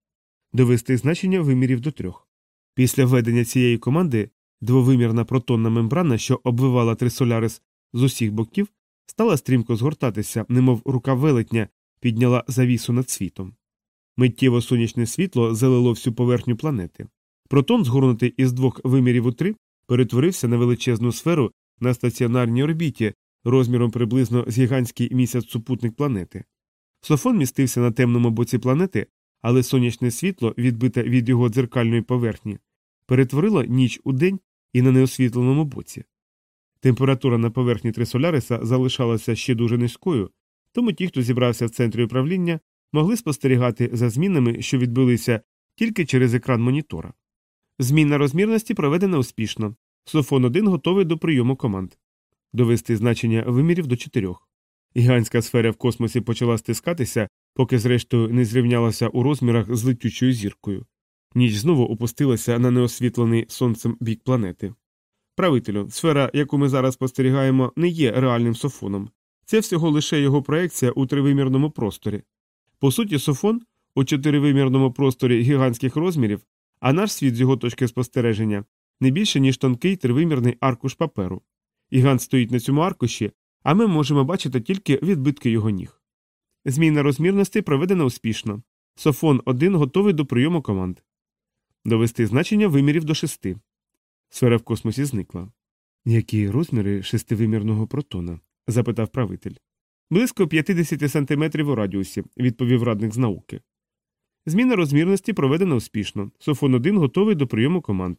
довести значення вимірів до трьох. Після введення цієї команди двовимірна протонна мембрана, що обвивала трисолярис з усіх боків, стала стрімко згортатися, немов рука велетня підняла завісу над світом. Миттєво сонячне світло залило всю поверхню планети. Протон, згорнутий із двох вимірів у три, перетворився на величезну сферу на стаціонарній орбіті розміром приблизно з гігантський місяць супутник планети. Софон містився на темному боці планети, але сонячне світло, відбите від його дзеркальної поверхні, перетворило ніч у день і на неосвітленому боці. Температура на поверхні Трисоляриса залишалася ще дуже низькою, тому ті, хто зібрався в центрі управління, могли спостерігати за змінами, що відбулися тільки через екран монітора. Зміна розмірності проведена успішно. Софон 1 готовий до прийому команд. Довести значення вимірів до чотирьох. Гігантська сфера в космосі почала стискатися, поки, зрештою, не зрівнялася у розмірах з летючою зіркою. Ніч знову опустилася на неосвітлений сонцем бік планети. Правителю, сфера, яку ми зараз спостерігаємо, не є реальним софоном. Це всього лише його проекція у тривимірному просторі. По суті, софон у чотиривимірному просторі гігантських розмірів, а наш світ з його точки спостереження не більше, ніж тонкий тривимірний аркуш паперу. Гігант стоїть на цьому аркуші, а ми можемо бачити тільки відбитки його ніг. Зміна розмірності проведена успішно. Софон 1 готовий до прийому команд. Довести значення вимірів до шести. Сфера в космосі зникла. Які розміри шестивимірного протона? запитав правитель. Близько 50 сантиметрів у радіусі, відповів радник з науки. Зміна розмірності проведена успішно. Софон 1 готовий до прийому команд.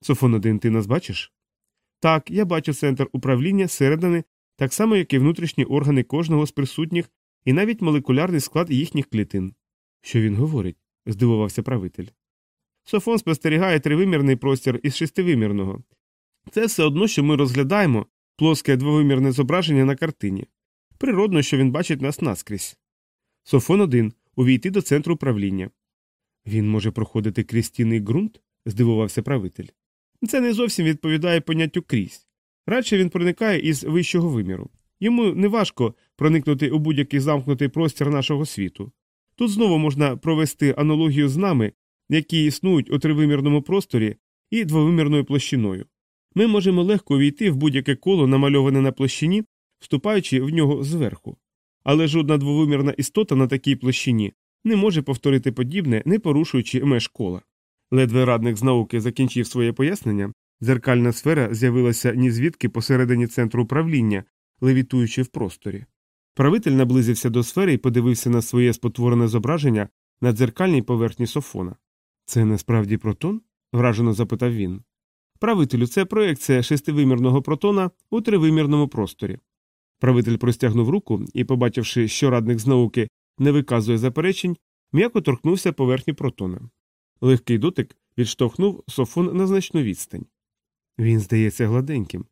Софон 1 ти нас бачиш? Так, я бачу центр управління зсередини, так само, як і внутрішні органи кожного з присутніх, і навіть молекулярний склад їхніх клітин. Що він говорить? здивувався правитель. Софон спостерігає тривимірний простір із шестивимірного. Це все одно, що ми розглядаємо плоске двовимірне зображення на картині. Природно, що він бачить нас наскрізь. Софон 1 увійти до центру управління. Він може проходити крізь стіни ґрунт? здивувався правитель. Це не зовсім відповідає поняттю крізь. Радше він проникає із вищого виміру. Йому неважко проникнути у будь-який замкнутий простір нашого світу. Тут знову можна провести аналогію з нами, які існують у тривимірному просторі і двовимірною площиною. Ми можемо легко увійти в будь-яке коло, намальоване на площині, вступаючи в нього зверху. Але жодна двовимірна істота на такій площині не може повторити подібне, не порушуючи меж кола. Ледве радник з науки закінчив своє пояснення, дзеркальна сфера з'явилася ні звідки посередині центру управління, левітуючи в просторі. Правитель наблизився до сфери і подивився на своє спотворене зображення на дзеркальній поверхні софона. Це насправді протон? вражено запитав він. Правителю, це проекція шестивимірного протона у тривимірному просторі. Правитель простягнув руку і, побачивши, що радник з науки не виказує заперечень, м'яко торкнувся поверхні протона. Легкий дотик відштовхнув софон на значну відстань. Він здається гладеньким.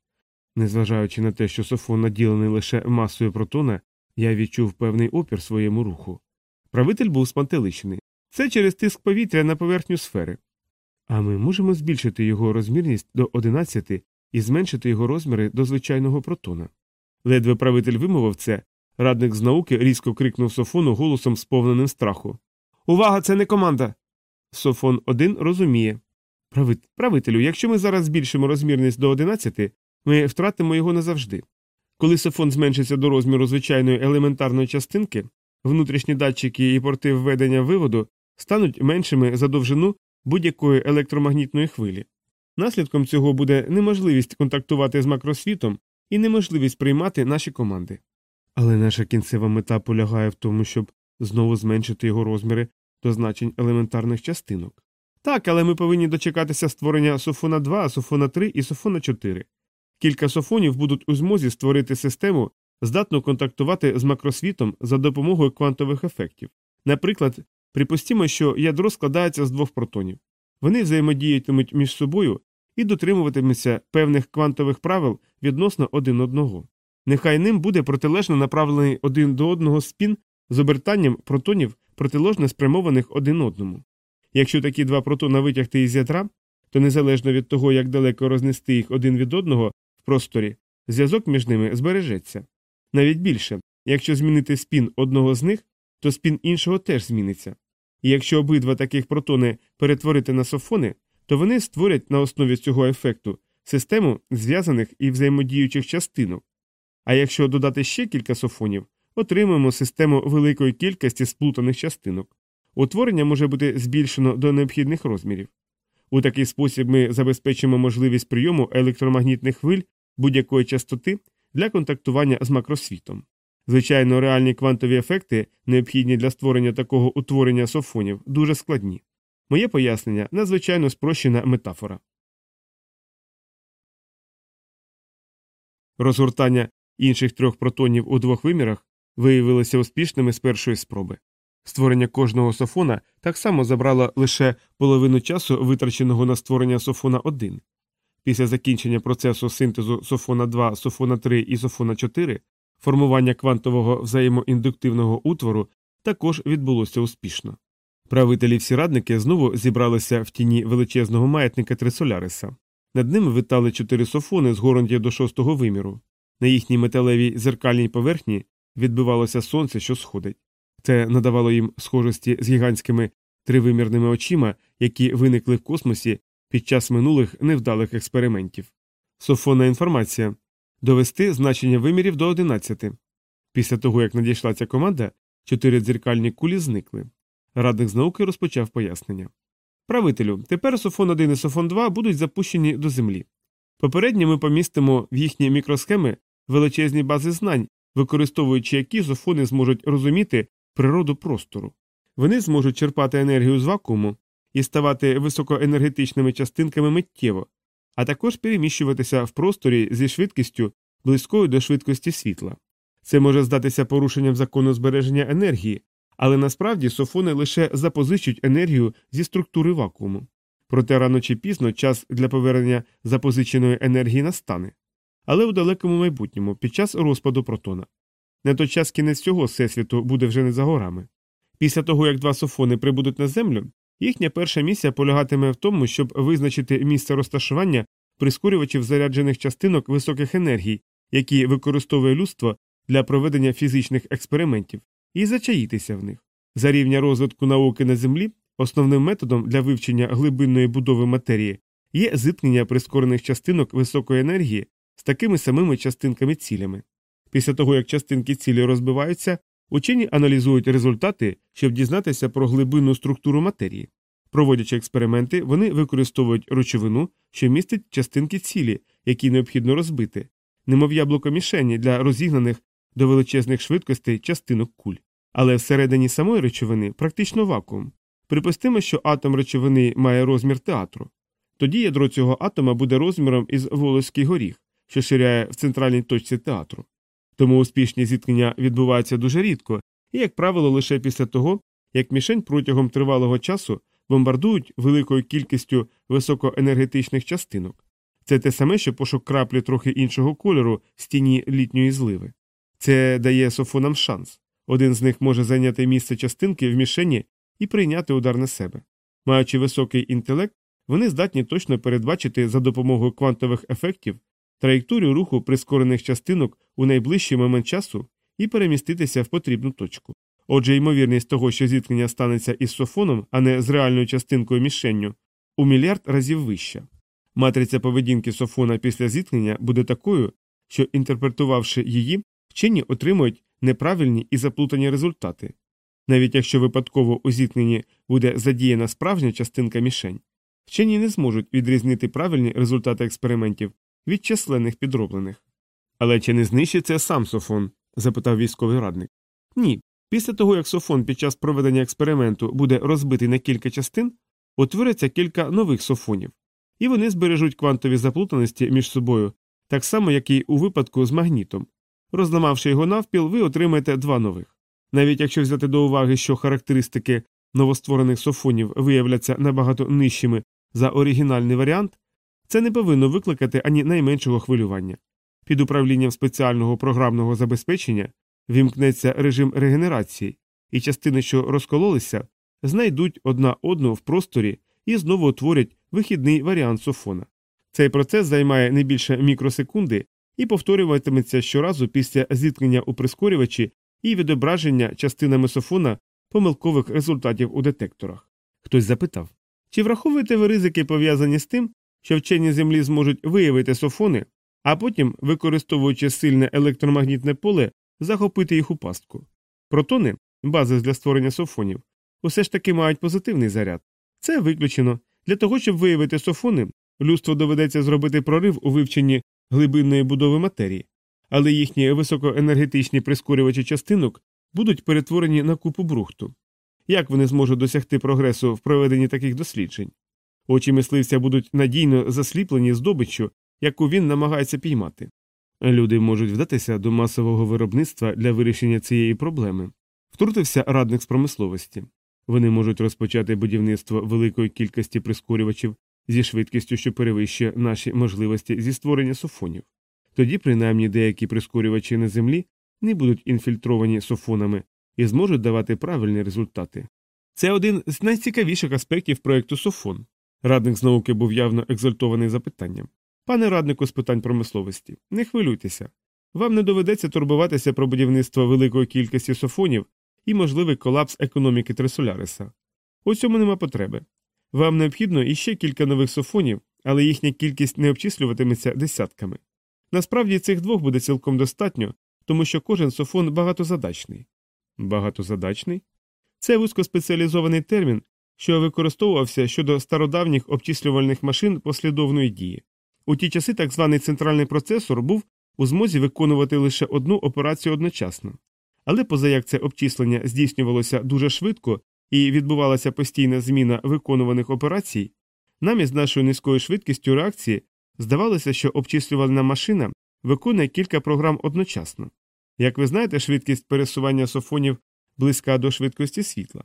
Незважаючи на те, що софон наділений лише масою протона, я відчув певний опір своєму руху. Правитель був спантеличений. Це через тиск повітря на поверхню сфери. А ми можемо збільшити його розмірність до 11 і зменшити його розміри до звичайного протона. Ледве правитель вимовив це, радник з науки різко крикнув Софону голосом сповненим страху. Увага, це не команда. Софон 1 розуміє. Правителю, якщо ми зараз збільшимо розмірність до 11, ми втратимо його назавжди. Коли софон зменшиться до розміру звичайної елементарної частинки, внутрішні датчики і порти введення виводу стануть меншими за довжину будь-якої електромагнітної хвилі. Наслідком цього буде неможливість контактувати з макросвітом і неможливість приймати наші команди. Але наша кінцева мета полягає в тому, щоб знову зменшити його розміри до значень елементарних частинок. Так, але ми повинні дочекатися створення софона 2, софона 3 і софона 4. Кілька софонів будуть у змозі створити систему, здатну контактувати з макросвітом за допомогою квантових ефектів. Наприклад, припустімо, що ядро складається з двох протонів. Вони взаємодіятимуть між собою і дотримуватимуться певних квантових правил відносно один одного. Нехай ним буде протилежно направлений один до одного спін з обертанням протонів протиложно спрямованих один одному. Якщо такі два протона витягти із ядра, то незалежно від того, як далеко рознести їх один від одного в просторі, зв'язок між ними збережеться. Навіть більше, якщо змінити спін одного з них, то спін іншого теж зміниться. І якщо обидва таких протони перетворити на софони, то вони створять на основі цього ефекту систему зв'язаних і взаємодіючих частинок. А якщо додати ще кілька софонів, отримаємо систему великої кількості сплутаних частинок. Утворення може бути збільшено до необхідних розмірів. У такий спосіб ми забезпечимо можливість прийому електромагнітних хвиль будь-якої частоти для контактування з макросвітом. Звичайно, реальні квантові ефекти, необхідні для створення такого утворення софонів, дуже складні. Моє пояснення надзвичайно спрощена метафора. Розгортання інших трьох протонів у двох вимірах виявилося успішними з першої спроби. Створення кожного софона так само забрало лише половину часу, витраченого на створення софона 1. Після закінчення процесу синтезу софона 2, софона 3 і софона 4 формування квантового взаємоіндуктивного утвору також відбулося успішно. Правителі всі радники знову зібралися в тіні величезного маятника Трисоляриса. Над ними витали чотири софони, з згорнуті до шостого виміру. На їхній металевій зеркальній поверхні відбивалося сонце, що сходить. Це надавало їм схожості з гігантськими тривимірними очима, які виникли в космосі під час минулих невдалих експериментів. Софонна інформація довести значення вимірів до 11. Після того, як надійшла ця команда, чотири дзеркальні кулі зникли. Радник з науки розпочав пояснення. Правителю, тепер Софон 1 і Софон 2 будуть запущені до землі. Попередньо ми помістимо в їхні мікросхеми величезні бази знань, використовуючи які софони зможуть розуміти природу простору. Вони зможуть черпати енергію з вакууму і ставати високоенергетичними частинками миттєво, а також переміщуватися в просторі зі швидкістю близькою до швидкості світла. Це може здатися порушенням закону збереження енергії, але насправді софони лише запозичують енергію зі структури вакууму. Проте рано чи пізно час для повернення запозиченої енергії настане, але у далекому майбутньому під час розпаду протона. Не той час кінець цього всесвіту буде вже не за горами. Після того, як два софони прибудуть на землю, їхня перша місія полягатиме в тому, щоб визначити місце розташування прискорювачів заряджених частинок високих енергій, які використовує людство для проведення фізичних експериментів, і зачаїтися в них. За рівня розвитку науки на землі основним методом для вивчення глибинної будови матерії є зіткнення прискорених частинок високої енергії з такими самими частинками цілями. Після того, як частинки цілі розбиваються, учені аналізують результати, щоб дізнатися про глибинну структуру матерії. Проводячи експерименти, вони використовують речовину, що містить частинки цілі, які необхідно розбити, немов яблуко мішені для розігнаних до величезних швидкостей частинок куль. Але всередині самої речовини практично вакуум. Припустимо, що атом речовини має розмір театру. Тоді ядро цього атома буде розміром із волоський горіх, що ширяє в центральній точці театру. Тому успішні зіткнення відбуваються дуже рідко і, як правило, лише після того, як мішень протягом тривалого часу бомбардують великою кількістю високоенергетичних частинок. Це те саме, що пошук краплі трохи іншого кольору з тіні літньої зливи. Це дає софонам шанс. Один з них може зайняти місце частинки в мішені і прийняти удар на себе. Маючи високий інтелект, вони здатні точно передбачити за допомогою квантових ефектів траєкторію руху прискорених частинок у найближчий момент часу і переміститися в потрібну точку. Отже, ймовірність того, що зіткнення станеться із софоном, а не з реальною частинкою мішенню, у мільярд разів вища. Матриця поведінки софона після зіткнення буде такою, що, інтерпретувавши її, вчені отримують неправильні і заплутані результати. Навіть якщо випадково у зіткненні буде задіяна справжня частинка мішень, вчені не зможуть відрізнити правильні результати експериментів від численних підроблених. Але чи не знищиться сам софон? запитав військовий радник. Ні. Після того, як софон під час проведення експерименту буде розбитий на кілька частин, утвориться кілька нових софонів, і вони збережуть квантові заплутаності між собою, так само, як і у випадку з магнітом. Розламавши його навпіл, ви отримаєте два нових. Навіть якщо взяти до уваги, що характеристики новостворених софонів виявляться набагато нижчими за оригінальний варіант, це не повинно викликати ані найменшого хвилювання. Під управлінням спеціального програмного забезпечення вімкнеться режим регенерації, і частини, що розкололися, знайдуть одна одну в просторі і знову утворять вихідний варіант софона. Цей процес займає не більше мікросекунди і повторюватиметься щоразу після зіткнення у прискорювачі і відображення частинами софона помилкових результатів у детекторах. Хтось запитав чи враховуєте ви ризики пов'язані з тим, що вчені Землі зможуть виявити софони, а потім, використовуючи сильне електромагнітне поле, захопити їх у пастку. Протони, бази для створення софонів, усе ж таки мають позитивний заряд. Це виключено. Для того, щоб виявити софони, людство доведеться зробити прорив у вивченні глибинної будови матерії, але їхні високоенергетичні прискорювачі частинок будуть перетворені на купу брухту. Як вони зможуть досягти прогресу в проведенні таких досліджень? Очі мисливця будуть надійно засліплені здобиччю, яку він намагається піймати. Люди можуть вдатися до масового виробництва для вирішення цієї проблеми. Втрутився радник з промисловості. Вони можуть розпочати будівництво великої кількості прискорювачів зі швидкістю, що перевищує наші можливості зі створення софонів. Тоді, принаймні, деякі прискорювачі на землі не будуть інфільтровані софонами і зможуть давати правильні результати. Це один з найцікавіших аспектів проєкту Софон. Радник з науки був явно екзальтований запитанням. Пане раднику з питань промисловості, не хвилюйтеся. Вам не доведеться турбуватися про будівництво великої кількості софонів і можливий колапс економіки Тресоляриса. У цьому нема потреби. Вам необхідно іще кілька нових софонів, але їхня кількість не обчислюватиметься десятками. Насправді цих двох буде цілком достатньо, тому що кожен софон багатозадачний. Багатозадачний? Це вузькоспеціалізований термін, що використовувався щодо стародавніх обчислювальних машин послідовної дії. У ті часи так званий центральний процесор був у змозі виконувати лише одну операцію одночасно. Але поза як це обчислення здійснювалося дуже швидко і відбувалася постійна зміна виконуваних операцій, нам із нашою низькою швидкістю реакції здавалося, що обчислювальна машина виконує кілька програм одночасно. Як ви знаєте, швидкість пересування софонів близька до швидкості світла.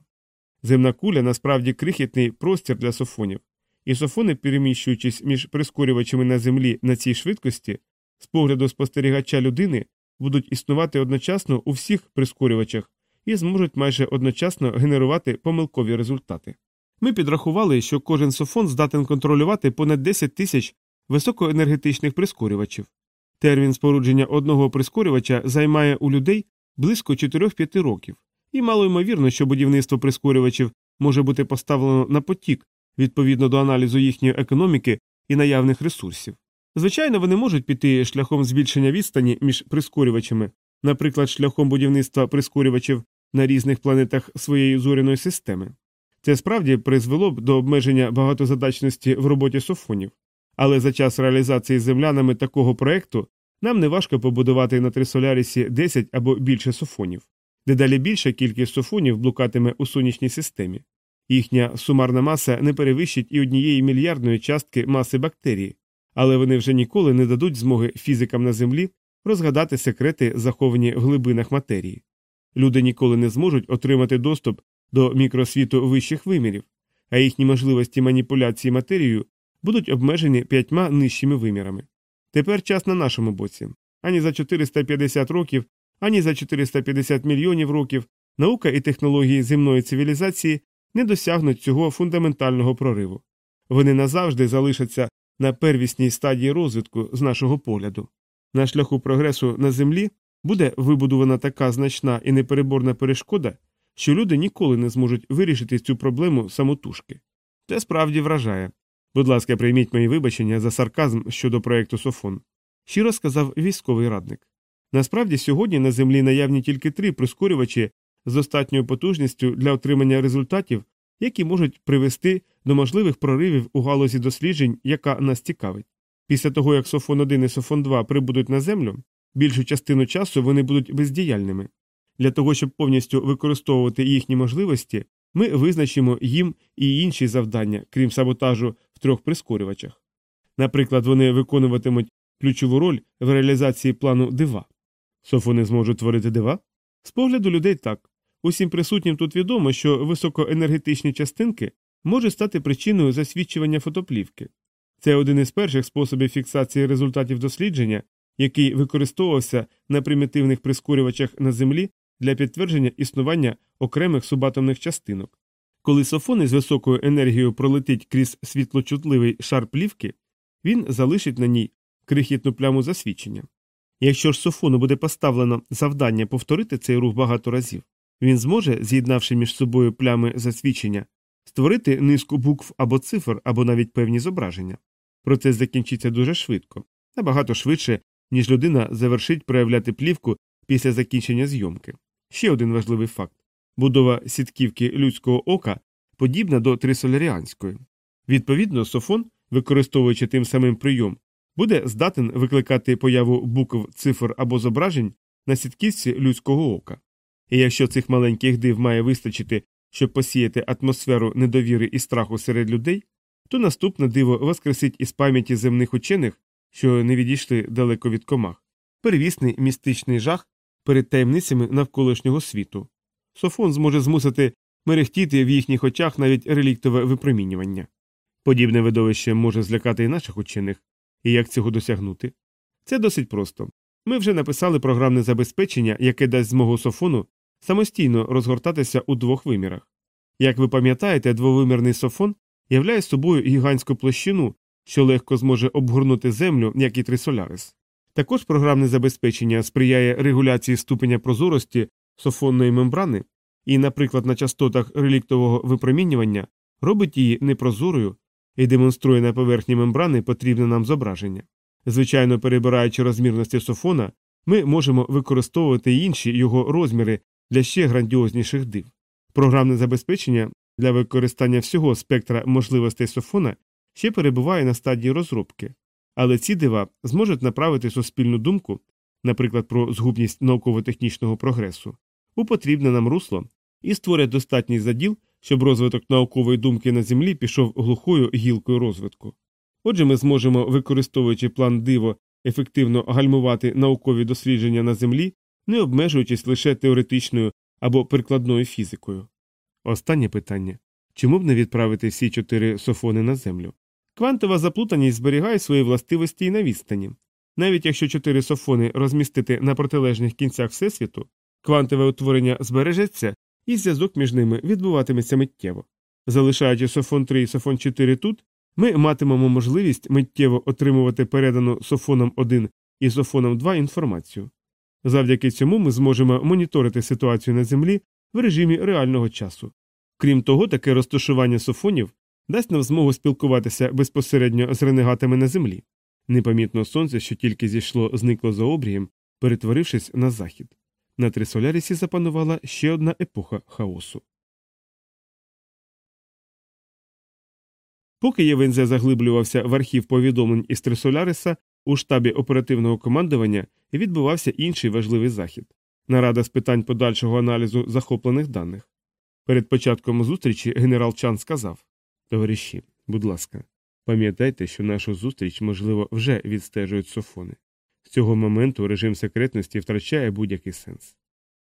Земна куля насправді крихітний простір для софонів, і софони, переміщуючись між прискорювачами на землі на цій швидкості, з погляду спостерігача людини будуть існувати одночасно у всіх прискорювачах і зможуть майже одночасно генерувати помилкові результати. Ми підрахували, що кожен софон здатен контролювати понад 10 тисяч високоенергетичних прискорювачів. Термін спорудження одного прискорювача займає у людей близько 4-5 років, і мало ймовірно, що будівництво прискорювачів може бути поставлено на потік відповідно до аналізу їхньої економіки і наявних ресурсів. Звичайно, вони можуть піти шляхом збільшення відстані між прискорювачами, наприклад, шляхом будівництва прискорювачів на різних планетах своєї зоряної системи. Це справді призвело б до обмеження багатозадачності в роботі софонів, але за час реалізації землянами такого проекту Нам не важко побудувати на Трисолярісі 10 або більше софонів. Дедалі більша кількість софонів блукатиме у сонячній системі. Їхня сумарна маса не перевищить і однієї мільярдної частки маси бактерії, але вони вже ніколи не дадуть змоги фізикам на Землі розгадати секрети, заховані в глибинах матерії. Люди ніколи не зможуть отримати доступ до мікросвіту вищих вимірів, а їхні можливості маніпуляції матерією будуть обмежені п'ятьма нижчими вимірами. Тепер час на нашому боці. Ані за 450 років, ані за 450 мільйонів років наука і технології земної цивілізації не досягнуть цього фундаментального прориву. Вони назавжди залишаться на первісній стадії розвитку з нашого погляду. На шляху прогресу на землі буде вибудована така значна і непереборна перешкода, що люди ніколи не зможуть вирішити цю проблему самотужки. Це справді вражає. Будь ласка, прийміть мої вибачення за сарказм щодо проекту Софон. Щиро сказав військовий радник. Насправді сьогодні на землі наявні тільки три прискорювачі з достатньою потужністю для отримання результатів, які можуть привести до можливих проривів у галузі досліджень, яка нас цікавить. Після того, як Софон 1 і Софон 2 прибудуть на землю, більшу частину часу вони будуть бездіяльними. Для того, щоб повністю використовувати їхні можливості, ми визначимо їм і інші завдання, крім саботажу в трьох прискорювачах. Наприклад, вони виконуватимуть ключову роль в реалізації плану дива. Софони зможуть творити дива? З погляду людей так. Усім присутнім тут відомо, що високоенергетичні частинки можуть стати причиною засвідчування фотоплівки. Це один із перших способів фіксації результатів дослідження, який використовувався на примітивних прискорювачах на Землі для підтвердження існування окремих субатомних частинок. Коли софон із високою енергією пролетить крізь світлочутливий шар плівки, він залишить на ній крихітну пляму засвідчення. Якщо ж софону буде поставлено завдання повторити цей рух багато разів, він зможе, з'єднавши між собою плями засвідчення, створити низку букв або цифр, або навіть певні зображення. Процес закінчиться дуже швидко, набагато швидше, ніж людина завершить проявляти плівку після закінчення зйомки. Ще один важливий факт будова сітківки людського ока подібна до трисоляріанської. Відповідно, софон, використовуючи тим самим прийом, буде здатен викликати появу букв, цифр або зображень на сітківці людського ока. І якщо цих маленьких див має вистачити, щоб посіяти атмосферу недовіри і страху серед людей, то наступне диво воскресить із пам'яті земних учених, що не відійшли далеко від комах, перевісний містичний жах перед таємницями навколишнього світу. Софон зможе змусити мерехтіти в їхніх очах навіть реліктове випромінювання. Подібне видовище може злякати і наших учених, і як цього досягнути? Це досить просто. Ми вже написали програмне забезпечення, яке дасть змогу софону самостійно розгортатися у двох вимірах. Як ви пам'ятаєте, двовимірний софон являє собою гігантську площину, що легко зможе обгорнути землю, як і трисолярис. Також програмне забезпечення сприяє регуляції ступеня прозорості софонної мембрани і, наприклад, на частотах реліктового випромінювання робить її непрозорою і демонструє на поверхні мембрани потрібне нам зображення. Звичайно, перебираючи розмірності софона, ми можемо використовувати інші його розміри для ще грандіозніших див. Програмне забезпечення для використання всього спектра можливостей софона ще перебуває на стадії розробки, але ці дива зможуть направити суспільну думку, наприклад, про згубність науково-технічного прогресу, у потрібне нам русло і створять достатній заділ, щоб розвиток наукової думки на землі пішов глухою гілкою розвитку. Отже, ми зможемо, використовуючи план диво, ефективно гальмувати наукові дослідження на землі, не обмежуючись лише теоретичною або прикладною фізикою. Останнє питання чому б не відправити всі чотири софони на землю? Квантова заплутаність зберігає свої властивості і на відстані. Навіть якщо чотири софони розмістити на протилежних кінцях Всесвіту, квантове утворення збережеться і зв'язок між ними відбуватиметься миттєво. Залишаючи софон 3 і софон 4 тут, ми матимемо можливість миттєво отримувати передану софоном 1 і софоном 2 інформацію. Завдяки цьому ми зможемо моніторити ситуацію на Землі в режимі реального часу. Крім того, таке розташування софонів дасть нам змогу спілкуватися безпосередньо з ренегатами на землі. Непомітно сонце, що тільки зійшло, зникло за обрієм, перетворившись на захід. На Трисолярісі запанувала ще одна епоха хаосу. Поки Євензе заглиблювався в архів повідомлень із Трисоляриса, у штабі оперативного командування відбувався інший важливий захід нарада з питань подальшого аналізу захоплених даних. Перед початком зустрічі генерал Чан сказав Товариші, будь ласка, пам'ятайте, що нашу зустріч, можливо, вже відстежують софони. З цього моменту режим секретності втрачає будь-який сенс.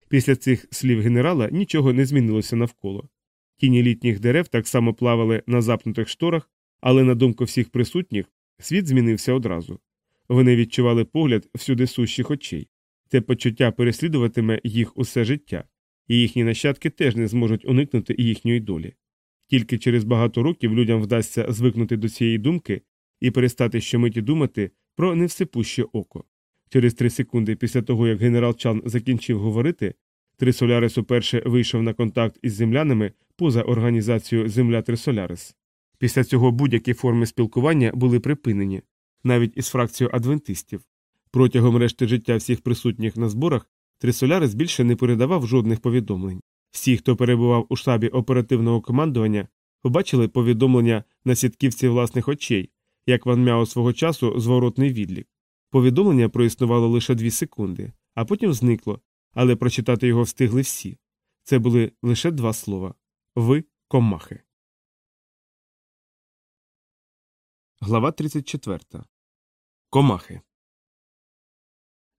Після цих слів генерала нічого не змінилося навколо. Тіні літніх дерев так само плавали на запнутих шторах, але, на думку всіх присутніх, світ змінився одразу. Вони відчували погляд всюди сущих очей. Це почуття переслідуватиме їх усе життя, і їхні нащадки теж не зможуть уникнути їхньої долі. Тільки через багато років людям вдасться звикнути до цієї думки і перестати щомиті думати про невсипуще око. Через три секунди після того, як генерал Чан закінчив говорити, Трисолярис уперше вийшов на контакт із землянами поза організацією Земля Трисолярис. Після цього будь-які форми спілкування були припинені, навіть із фракцією адвентистів. Протягом решти життя всіх присутніх на зборах Трисолярис більше не передавав жодних повідомлень. Всі, хто перебував у штабі оперативного командування, побачили повідомлення на сітківці власних очей, як Ван Мяо свого часу зворотний відлік. Повідомлення проіснувало лише дві секунди, а потім зникло, але прочитати його встигли всі. Це були лише два слова ви комахи. Глава 34. Комахи.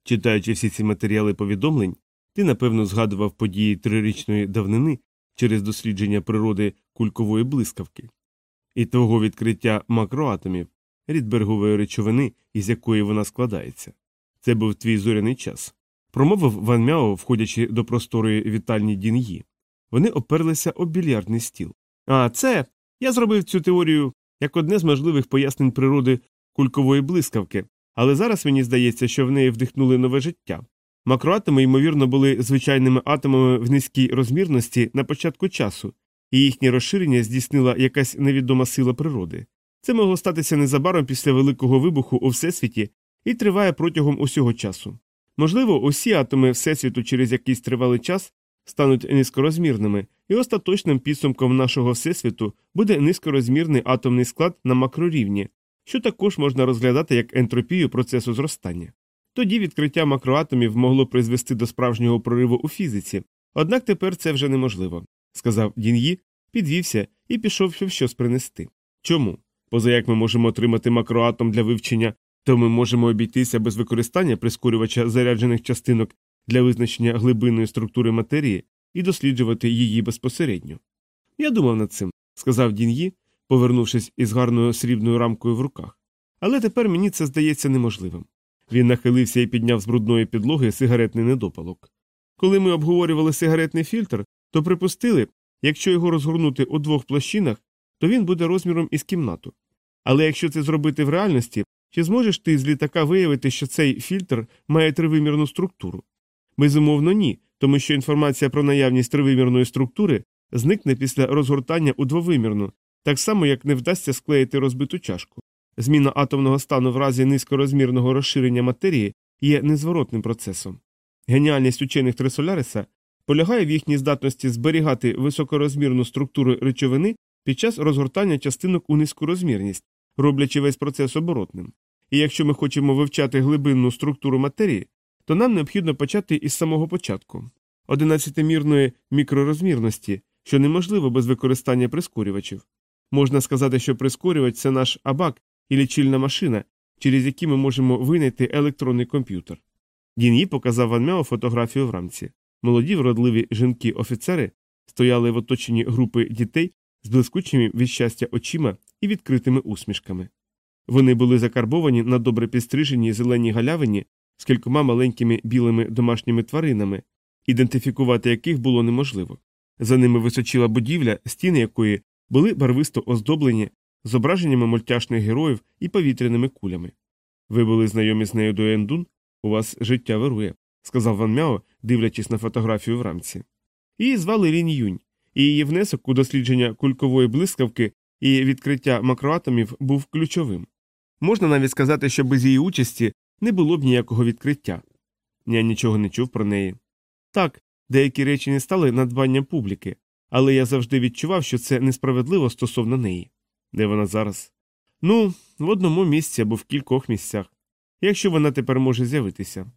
Читаючи всі ці матеріали повідомлень, ти напевно згадував події трирічної давнини через дослідження природи кулькової блискавки і твого відкриття макроатомів, рідбергової речовини, із якої вона складається. Це був твій зоряний час. Промовив Ван Мяо, входячи до просторої вітальні Дін'ї. Вони оперлися об більярдний стіл. А це я зробив цю теорію як одне з можливих пояснень природи кулькової блискавки, але зараз мені здається, що в неї вдихнули нове життя. Макроатоми, ймовірно, були звичайними атомами в низькій розмірності на початку часу, і їхнє розширення здійснила якась невідома сила природи. Це могло статися незабаром після великого вибуху у всесвіті і триває протягом усього часу. Можливо, усі атоми Всесвіту через якийсь тривалий час стануть низькорозмірними, і остаточним підсумком нашого всесвіту буде низькорозмірний атомний склад на макрорівні, що також можна розглядати як ентропію процесу зростання. Тоді відкриття макроатомів могло призвести до справжнього прориву у фізиці, однак тепер це вже неможливо, сказав Дін'ї, підвівся і пішов, щоб щось принести. Чому? Поза як ми можемо отримати макроатом для вивчення, то ми можемо обійтися без використання прискорювача заряджених частинок для визначення глибинної структури матерії і досліджувати її безпосередньо. Я думав над цим, сказав Дін'ї, повернувшись із гарною срібною рамкою в руках. Але тепер мені це здається неможливим. Він нахилився і підняв з брудної підлоги сигаретний недопалок. Коли ми обговорювали сигаретний фільтр, то припустили, якщо його розгорнути у двох площинах, то він буде розміром із кімнату. Але якщо це зробити в реальності, чи зможеш ти з літака виявити, що цей фільтр має тривимірну структуру? Безумовно, ні, тому що інформація про наявність тривимірної структури зникне після розгортання у двовимірну, так само як не вдасться склеїти розбиту чашку. Зміна атомного стану в разі низькорозмірного розширення матерії є незворотним процесом. Геніальність учених Трисоляриса полягає в їхній здатності зберігати високорозмірну структуру речовини під час розгортання частинок у низьку розмірність, роблячи весь процес оборотним. І якщо ми хочемо вивчати глибинну структуру матерії, то нам необхідно почати із самого початку одинадцятимірної мікророзмірності, що неможливо без використання прискорювачів. Можна сказати, що прискорювач це наш абак і лічильна машина, через які ми можемо винайти електронний комп'ютер. Дін'ї показав Ван Мяо фотографію в рамці. Молоді вродливі жінки-офіцери стояли в оточенні групи дітей з блискучими від щастя очима і відкритими усмішками. Вони були закарбовані на добре підстриженій зеленій галявині з кількома маленькими білими домашніми тваринами, ідентифікувати яких було неможливо. За ними височила будівля, стіни якої були барвисто оздоблені зображеннями мультяшних героїв і повітряними кулями. Ви були знайомі з нею до Ендун? У вас життя вирує, сказав Ван Мяо, дивлячись на фотографію в рамці. Її звали Лінь Юнь, і її внесок у дослідження кулькової блискавки і відкриття макроатомів був ключовим. Можна навіть сказати, що без її участі не було б ніякого відкриття. Я нічого не чув про неї. Так, деякі речі не стали надбанням публіки, але я завжди відчував, що це несправедливо стосовно неї. Де вона зараз? Ну, в одному місці або в кількох місцях. якщо вона тепер може з'явитися.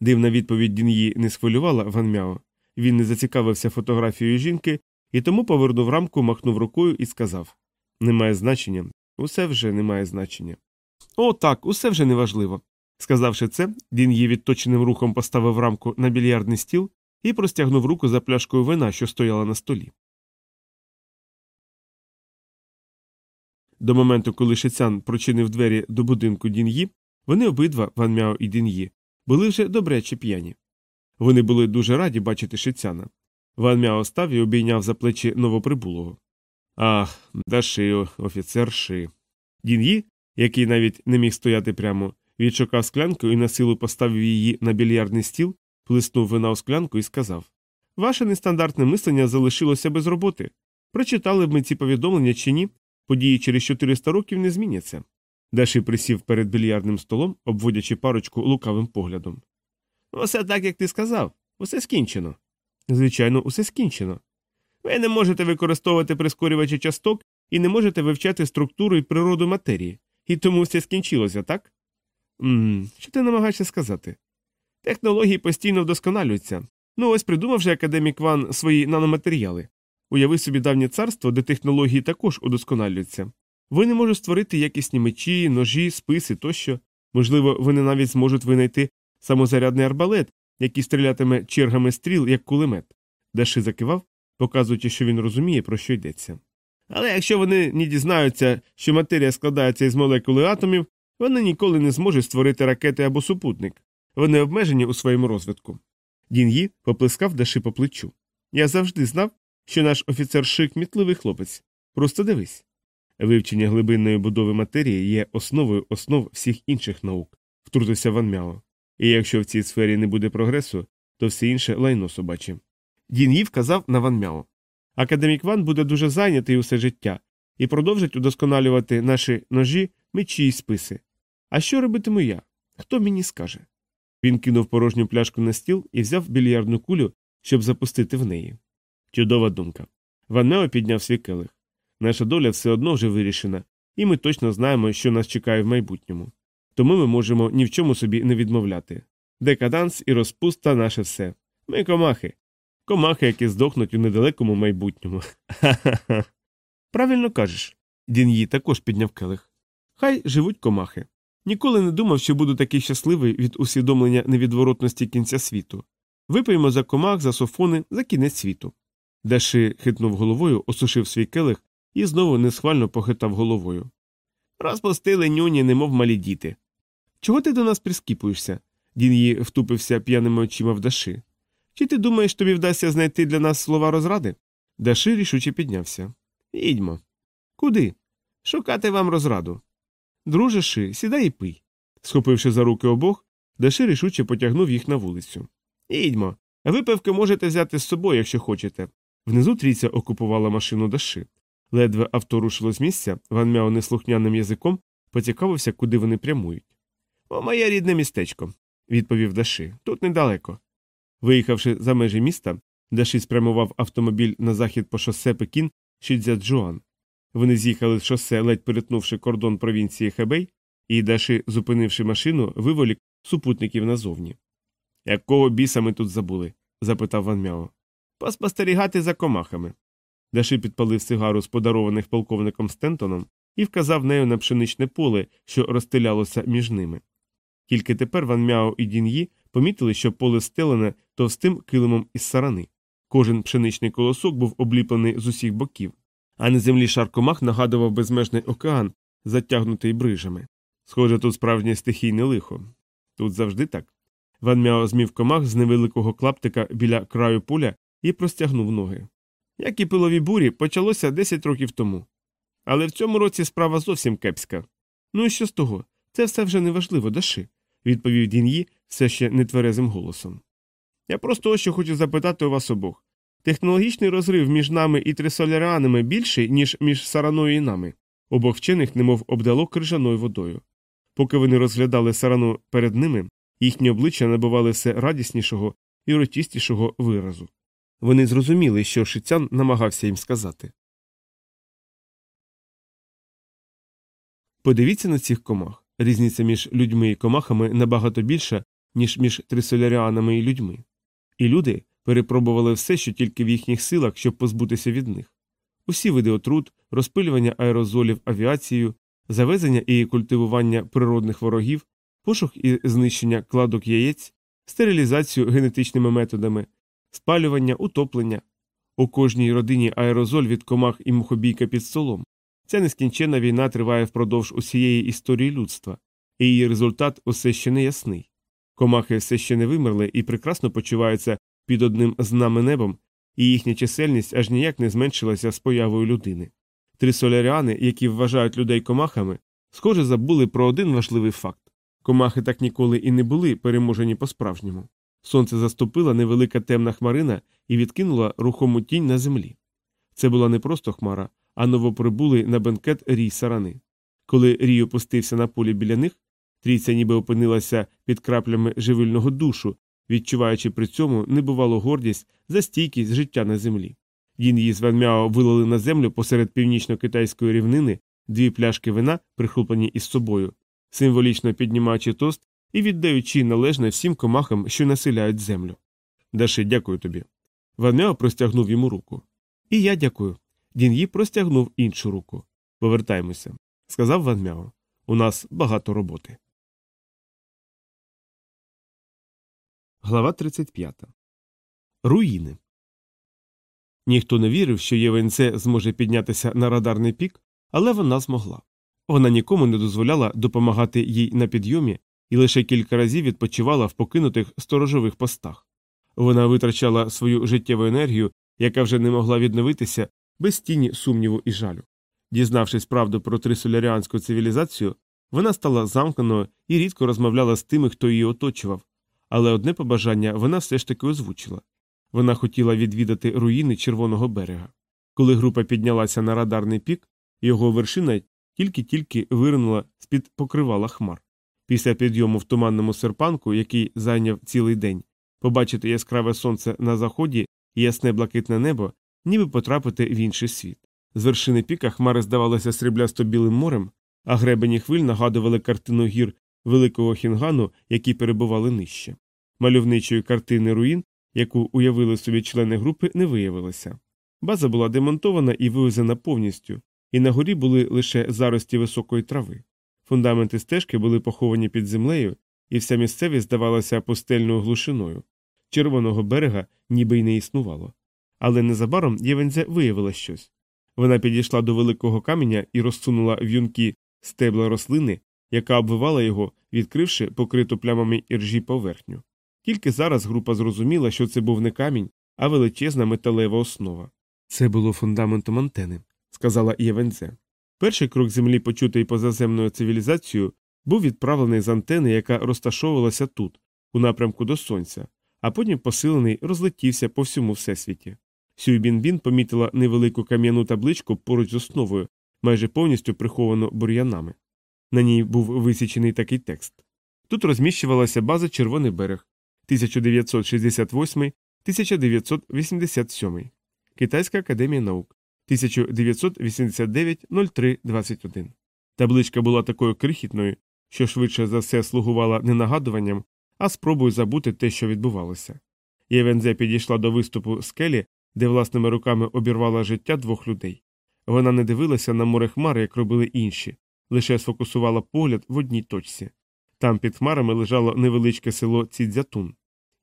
Дивна відповідь Дін'ї не схвилювала Ван Мяо. Він не зацікавився фотографією жінки і тому повернув рамку, махнув рукою і сказав Немає значення, усе вже не має значення. О, так, усе вже неважливо. Сказавши це, Дін'ї відточеним рухом поставив рамку на більярдний стіл і простягнув руку за пляшкою вина, що стояла на столі. До моменту, коли Шицян прочинив двері до будинку Дін'ї, вони обидва, Ван Мяо і Дін'ї, були вже добряче п'яні. Вони були дуже раді бачити Шицяна. Ван Мяо став і обійняв за плечі новоприбулого. Ах, Дашио, офіцер Ши. Дін'ї, який навіть не міг стояти прямо, відшукав склянку і на силу поставив її на більярдний стіл, плеснув вина у склянку і сказав Ваше нестандартне мислення залишилося без роботи. Прочитали б ми ці повідомлення чи ні, події через 400 років не зміняться. Даші присів перед більярдним столом, обводячи парочку лукавим поглядом. Усе так, як ти сказав, усе скінчено. Звичайно, усе скінчено. Ви не можете використовувати прискорювачі часток і не можете вивчати структуру і природу матерії, і тому все скінчилося, так? Ммм, Що ти намагаєшся сказати? Технології постійно вдосконалюються. Ну ось придумав же академік Ван свої наноматеріали. Уяви собі давнє царство, де технології також удосконалюються. Вони можуть створити якісні мечі, ножі, списи тощо. Можливо, вони навіть зможуть винайти самозарядний арбалет, який стрілятиме чергами стріл, як кулемет. Даши закивав, показуючи, що він розуміє, про що йдеться. Але якщо вони не дізнаються, що матерія складається із молекули атомів, вони ніколи не зможуть створити ракети або супутник. Вони обмежені у своєму розвитку. Дін'ї поплескав Даши по плечу. Я завжди знав, що наш офіцер Шик мітливий хлопець. Просто дивись. Вивчення глибинної будови матерії є основою основ всіх інших наук, втрутився Ван Мяо. І якщо в цій сфері не буде прогресу, то все інше лайно собаче. Дін вказав на Ван Мяо. Академік Ван буде дуже зайнятий усе життя і продовжить удосконалювати наші ножі, мечі і списи. А що робитиму я? Хто мені скаже? Він кинув порожню пляшку на стіл і взяв більярдну кулю, щоб запустити в неї. Чудова думка. Ван Мяо підняв свій келих. Наша доля все одно вже вирішена, і ми точно знаємо, що нас чекає в майбутньому. Тому ми можемо ні в чому собі не відмовляти. Декаданс і розпуста наше все. Ми комахи. Комахи, які здохнуть у недалекому майбутньому. Ха-ха-ха. Правильно кажеш. Дін'ї також підняв келих. Хай живуть комахи. Ніколи не думав, що буду такий щасливий від усвідомлення невідворотності кінця світу. Випиймо за комах, за софони, за кінець світу. Даши хитнув головою, осушив свій келих і знову несхвально похитав головою. Розпустили нюні, немов малі діти. Чого ти до нас прискіпуєшся? Дін'ї втупився п'яними очима в Даши. Чи ти думаєш, тобі вдасться знайти для нас слова розради? Даши рішуче піднявся. Їдьмо. Куди? Шукати вам розраду. Друже Ши, сідай і пий. Схопивши за руки обох, Даши рішуче потягнув їх на вулицю. Їдьмо. Випивки можете взяти з собою, якщо хочете. Внизу трійця окупувала машину Даши. Ледве авто рушило з місця, Ван Мяо неслухняним язиком поцікавився, куди вони прямують. О, моє рідне містечко, відповів Даши. Тут недалеко. Виїхавши за межі міста, Даши спрямував автомобіль на захід по шосе Пекін Шідзяджуан. Вони з'їхали з шосе, ледь перетнувши кордон провінції Хебей, і Даши, зупинивши машину, виволік супутників назовні. Якого біса ми тут забули? запитав Ван Мяо. Поспостерігати за комахами. Даши підпалив сигару з подарованих полковником Стентоном і вказав нею на пшеничне поле, що розстелялося між ними. Тільки тепер Ван Мяо і Дін'ї помітили, що поле стелене товстим килимом із сарани. Кожен пшеничний колосок був обліплений з усіх боків, а на землі шар комах нагадував безмежний океан, затягнутий брижами. Схоже, тут справжнє стихійне лихо. Тут завжди так. Ван Мяо змів комах з невеликого клаптика біля краю поля і простягнув ноги. Як і пилові бурі, почалося 10 років тому. Але в цьому році справа зовсім кепська. Ну і що з того? Це все вже неважливо, Даши, відповів Дін'ї все ще нетверезим голосом. Я просто ось що хочу запитати у вас обох. Технологічний розрив між нами і трисоляріанами більший, ніж між сараною і нами. Обох вчених немов обдало крижаною водою. Поки вони розглядали сарану перед ними, їхні обличчя набували все радіснішого і урочистішого виразу. Вони зрозуміли, що шицян намагався їм сказати. Подивіться на цих комах. Різниця між людьми і комахами набагато більша, ніж між трисоляріанами і людьми. І люди перепробували все, що тільки в їхніх силах, щоб позбутися від них. Усі види отрут, розпилювання аерозолів авіацією, завезення і культивування природних ворогів, пошук і знищення кладок яєць, стерилізацію генетичними методами, спалювання, утоплення. У кожній родині аерозоль від комах і мухобійка під столом. Ця нескінченна війна триває впродовж усієї історії людства, і її результат усе ще не ясний. Комахи все ще не вимерли і прекрасно почуваються під одним з нами небом, і їхня чисельність аж ніяк не зменшилася з появою людини. Три соляріани, які вважають людей комахами, схоже забули про один важливий факт комахи так ніколи і не були переможені по-справжньому. Сонце заступила невелика темна хмарина і відкинула рухому тінь на землі. Це була не просто хмара, а новоприбулий на бенкет рій сарани. Коли рій опустився на полі біля них, трійця ніби опинилася під краплями живильного душу, відчуваючи при цьому небувалу гордість за стійкість життя на землі. Їн її з Ванмяо вилили на землю посеред північно-китайської рівнини дві пляшки вина, прихоплені із собою, символічно піднімаючи тост і віддаючи належне всім комахам, що населяють землю. Даши, дякую тобі. Ванмяо простягнув йому руку. І я дякую. Дін'ї простягнув іншу руку. Повертаємося, сказав Ван Мяо. У нас багато роботи. Глава 35. Руїни. Ніхто не вірив, що ЄВНЦ зможе піднятися на радарний пік, але вона змогла. Вона нікому не дозволяла допомагати їй на підйомі і лише кілька разів відпочивала в покинутих сторожових постах. Вона витрачала свою життєву енергію, яка вже не могла відновитися без тіні сумніву і жалю. Дізнавшись правду про трисоляріанську цивілізацію, вона стала замкненою і рідко розмовляла з тими, хто її оточував, але одне побажання вона все ж таки озвучила вона хотіла відвідати руїни Червоного берега. Коли група піднялася на радарний пік, його вершина тільки-тільки виринула з під покривала хмар. Після підйому в туманному серпанку, який зайняв цілий день, побачити яскраве сонце на заході і ясне блакитне небо, ніби потрапити в інший світ. З вершини піка хмари здавалися сріблясто білим морем, а гребені хвиль нагадували картину гір великого хінгану, які перебували нижче. Мальовничої картини руїн, яку уявили собі члени групи, не виявилося. База була демонтована і вивезена повністю, і на горі були лише зарості високої трави. Фундаменти стежки були поховані під землею, і вся місцевість здавалася пустельною глушиною. Червоного берега ніби й не існувало. Але незабаром Євензе виявила щось. Вона підійшла до великого каменя і розсунула в'юнки стебла рослини, яка обвивала його, відкривши покриту плямами іржі поверхню. Тільки зараз група зрозуміла, що це був не камінь, а величезна металева основа. Це було фундаментом антени, сказала Євензе. Перший крок землі, почутий позаземною цивілізацією, був відправлений з антени, яка розташовувалася тут, у напрямку до сонця, а потім посилений розлетівся по всьому всесвіті. Сюйбінбін помітила невелику кам'яну табличку поруч з основою, майже повністю приховану бур'янами. На ній був висічений такий текст. Тут розміщувалася база Червоний берег 1968 1987 Китайська академія наук 1989 03 21 Табличка була такою крихітною, що швидше за все слугувала не нагадуванням, а спробою забути те, що відбувалося. Євензе підійшла до виступу скелі, де власними руками обірвала життя двох людей. Вона не дивилася на море хмар, як робили інші, лише сфокусувала погляд в одній точці. Там під хмарами лежало невеличке село Цідзятун.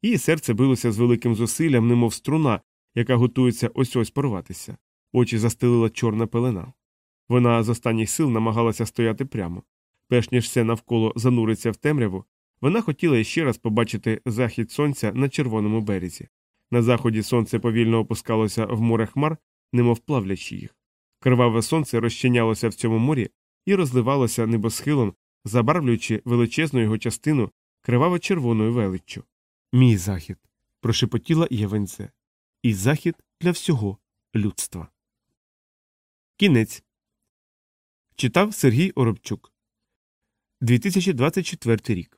Її серце билося з великим зусиллям, немов струна, яка готується ось ось порватися. Очі застелила чорна пелена. Вона з останніх сил намагалася стояти прямо. Перш ніж все навколо зануриться в темряву, вона хотіла ще раз побачити захід сонця на червоному березі. На заході сонце повільно опускалося в море хмар, немов плавлячи їх. Криваве сонце розчинялося в цьому морі і розливалося небосхилом, забарвлюючи величезну його частину криваво червоною величчю. Мій захід. прошепотіла Євенце. І захід для всього людства. Кінець читав Сергій Оробчук 2024 рік.